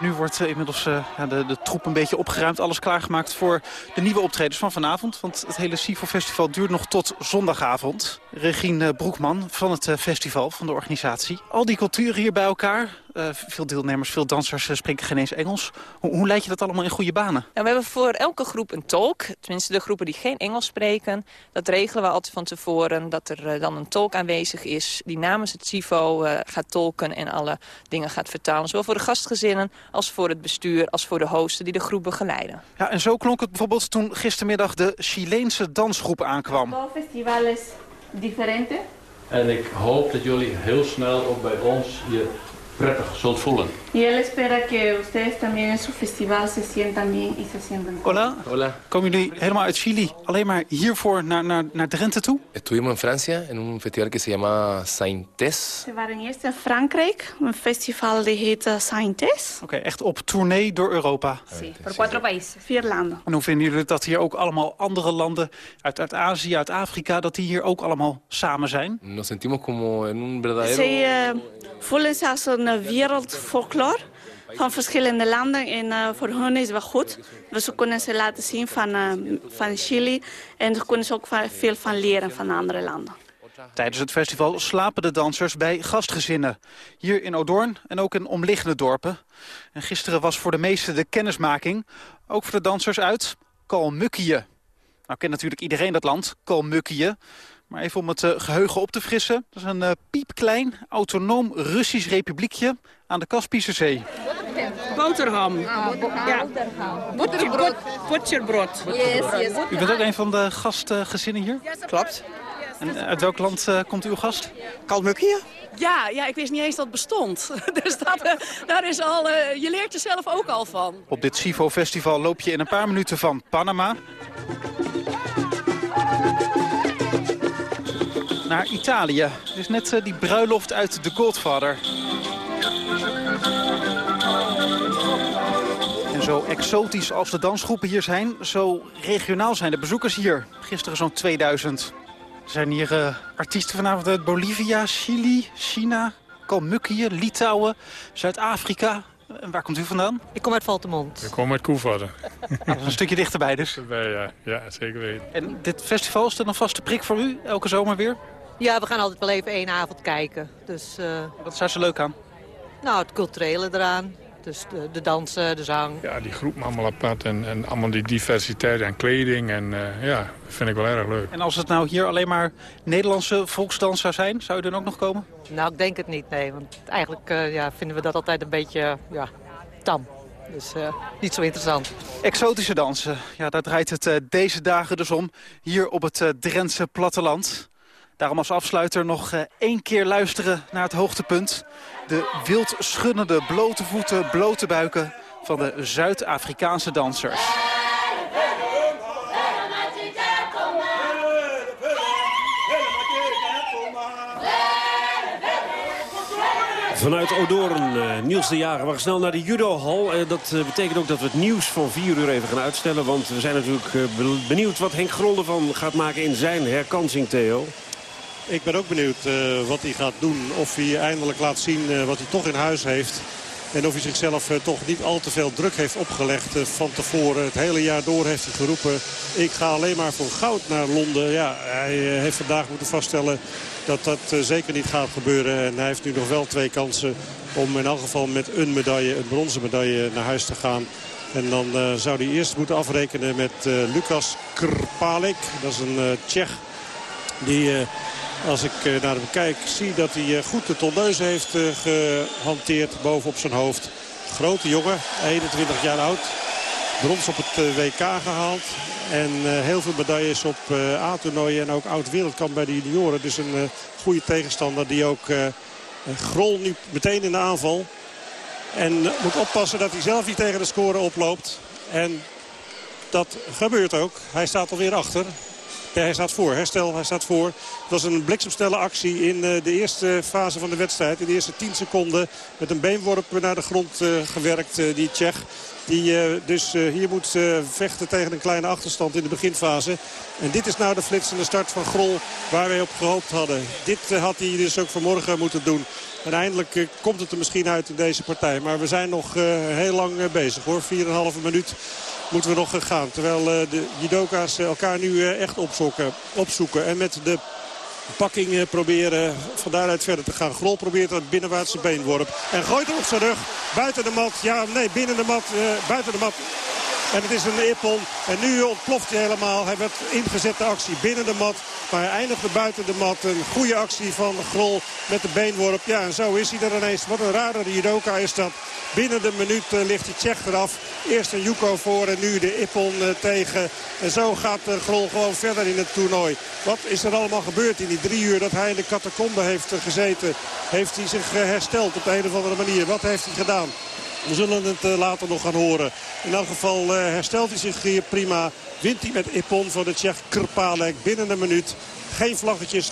Nu wordt uh, inmiddels ja, de, de troep een beetje opgeruimd. Alles klaargemaakt voor de nieuwe optredens van vanavond. Want het hele SIFO Festival duurt nog tot zondagavond. Regine uh, Broekman van het festival, van de organisatie. Al die culturen hier bij elkaar. Veel deelnemers, veel dansers spreken geen eens Engels. Hoe, hoe leid je dat allemaal in goede banen? Nou, we hebben voor elke groep een tolk. Tenminste de groepen die geen Engels spreken. Dat regelen we altijd van tevoren. Dat er dan een tolk aanwezig is die namens het SIFO gaat tolken en alle dingen gaat vertalen. Zowel voor de gastgezinnen als voor het bestuur, als voor de hosten die de groep begeleiden. Ja, en zo klonk het bijvoorbeeld toen gistermiddag de Chileense dansgroep aankwam. Het festival is diferente. En ik hoop dat jullie heel snel ook bij ons hier prettig zult voelen. Y él espera que ustedes también en su festival se sientan bien y se sientan Hola. Hola. Komen jullie helemaal uit Chili alleen maar hiervoor naar, naar, naar Drenthe toe? Estuvimos en Francia en un festival que se llama Saintes. We waren eerst in Frankrijk, een festival die heet Saintes. Oké, okay, echt op tournee door Europa. Sí, por cuatro países. Vier landen. En hoe vinden jullie dat hier ook allemaal andere landen uit, uit Azië, uit Afrika, dat die hier ook allemaal samen zijn? Nos sentimos como en un verdadero... Ze uh, voelen zich als een wereldfolklore. van verschillende landen. En uh, voor hun is wel goed. Dus ze kunnen ze laten zien van, uh, van Chili. En ze kunnen ze ook veel van leren van andere landen. Tijdens het festival slapen de dansers bij gastgezinnen. Hier in Odoorn en ook in omliggende dorpen. En gisteren was voor de meesten de kennismaking. Ook voor de dansers uit Kalmukkie. Nou kent natuurlijk iedereen dat land, Kalmukkie. Maar even om het uh, geheugen op te frissen. Dat is een uh, piepklein, autonoom Russisch republiekje aan de Kaspische Zee. Boterham. Ja. Yes, yes. U bent ook een van de gastgezinnen hier? Klopt. En uit welk land uh, komt uw gast? Kalmukkie. Ja, ja, ik wist niet eens dat het bestond. dus dat, uh, daar is al, uh, je leert er zelf ook al van. Op dit CIVO-festival loop je in een paar minuten van Panama... naar Italië. Het is net uh, die bruiloft uit The Godfather. En zo exotisch als de dansgroepen hier zijn, zo regionaal zijn de bezoekers hier. Gisteren zo'n 2000. Er zijn hier uh, artiesten vanavond uit Bolivia, Chili, China, Kalmukkie, Litouwen, Zuid-Afrika. En waar komt u vandaan? Ik kom uit Valtemont. Ik kom uit Koevoorde. Nou, een stukje dichterbij dus. Dichterbij, ja. ja, zeker weten. En dit festival, is dat een vaste prik voor u, elke zomer weer? Ja, we gaan altijd wel even één avond kijken. Dus, uh... Wat is daar zo leuk aan? Nou, het culturele eraan. Dus de, de dansen, de zang. Ja, die groep allemaal apart en, en allemaal die diversiteit en kleding. En uh, ja, dat vind ik wel erg leuk. En als het nou hier alleen maar Nederlandse volksdans zou zijn, zou u dan ook nog komen? Nou, ik denk het niet, nee. Want eigenlijk uh, ja, vinden we dat altijd een beetje ja, tam. Dus uh, niet zo interessant. Exotische dansen, ja, daar draait het uh, deze dagen dus om. Hier op het uh, Drentse platteland. Daarom als afsluiter nog één keer luisteren naar het hoogtepunt. De wild schuddende blote voeten, blote buiken van de Zuid-Afrikaanse dansers. Vanuit Odoorn, uh, Niels de Jager. We gaan snel naar de judohal. Uh, dat uh, betekent ook dat we het nieuws van 4 uur even gaan uitstellen. Want we zijn natuurlijk benieuwd wat Henk Grolde van gaat maken in zijn herkansing, Theo. Ik ben ook benieuwd wat hij gaat doen. Of hij eindelijk laat zien wat hij toch in huis heeft. En of hij zichzelf toch niet al te veel druk heeft opgelegd van tevoren. Het hele jaar door heeft hij geroepen. Ik ga alleen maar voor goud naar Londen. Ja, hij heeft vandaag moeten vaststellen dat dat uh, zeker niet gaat gebeuren. En hij heeft nu nog wel twee kansen om in elk geval met een medaille, een bronzen medaille, naar huis te gaan. En dan uh, zou hij eerst moeten afrekenen met uh, Lucas Krpalik. Dat is een Tsjech die, als ik naar hem kijk, zie dat hij goed de tondeus heeft gehanteerd bovenop zijn hoofd. Grote jongen, 21 jaar oud. Brons op het WK gehaald. En heel veel medailles op A-toernooien en ook oud-wereldkamp bij de junioren. Dus een goede tegenstander die ook Grol nu meteen in de aanval. En moet oppassen dat hij zelf niet tegen de score oploopt. En dat gebeurt ook. Hij staat alweer achter. Ja, hij staat voor. Herstel, hij staat voor. Het was een bliksemsnelle actie in de eerste fase van de wedstrijd. In de eerste 10 seconden met een beenworp naar de grond gewerkt, die Tsjech. Die dus hier moet vechten tegen een kleine achterstand in de beginfase. En dit is nou de flitsende start van Grol waar wij op gehoopt hadden. Dit had hij dus ook vanmorgen moeten doen. En eindelijk komt het er misschien uit in deze partij. Maar we zijn nog heel lang bezig hoor. 4,5 minuut moeten we nog gaan. Terwijl de judoka's elkaar nu echt opzoeken, opzoeken. En met de pakking proberen van daaruit verder te gaan. Grol probeert dat binnenwaartse beenworp. En gooit hem op zijn rug. Buiten de mat. Ja, nee, binnen de mat. Buiten de mat. En het is een ippon. En nu ontploft hij helemaal. Hij werd ingezet de actie binnen de mat. Maar hij eindigde buiten de mat. Een goede actie van Grol met de beenworp. Ja, en zo is hij er ineens. Wat een rare judoka is dat. Binnen de minuut uh, ligt die Tsjech eraf. Eerst een Juko voor en nu de Ippon uh, tegen. En zo gaat uh, Grol gewoon verder in het toernooi. Wat is er allemaal gebeurd in die drie uur dat hij in de catacombe heeft gezeten? Heeft hij zich hersteld op de een of andere manier? Wat heeft hij gedaan? We zullen het later nog gaan horen. In elk geval herstelt hij zich hier prima. Wint hij met Ippon voor de Tsjech Krpalek binnen een minuut. Geen vlaggetjes,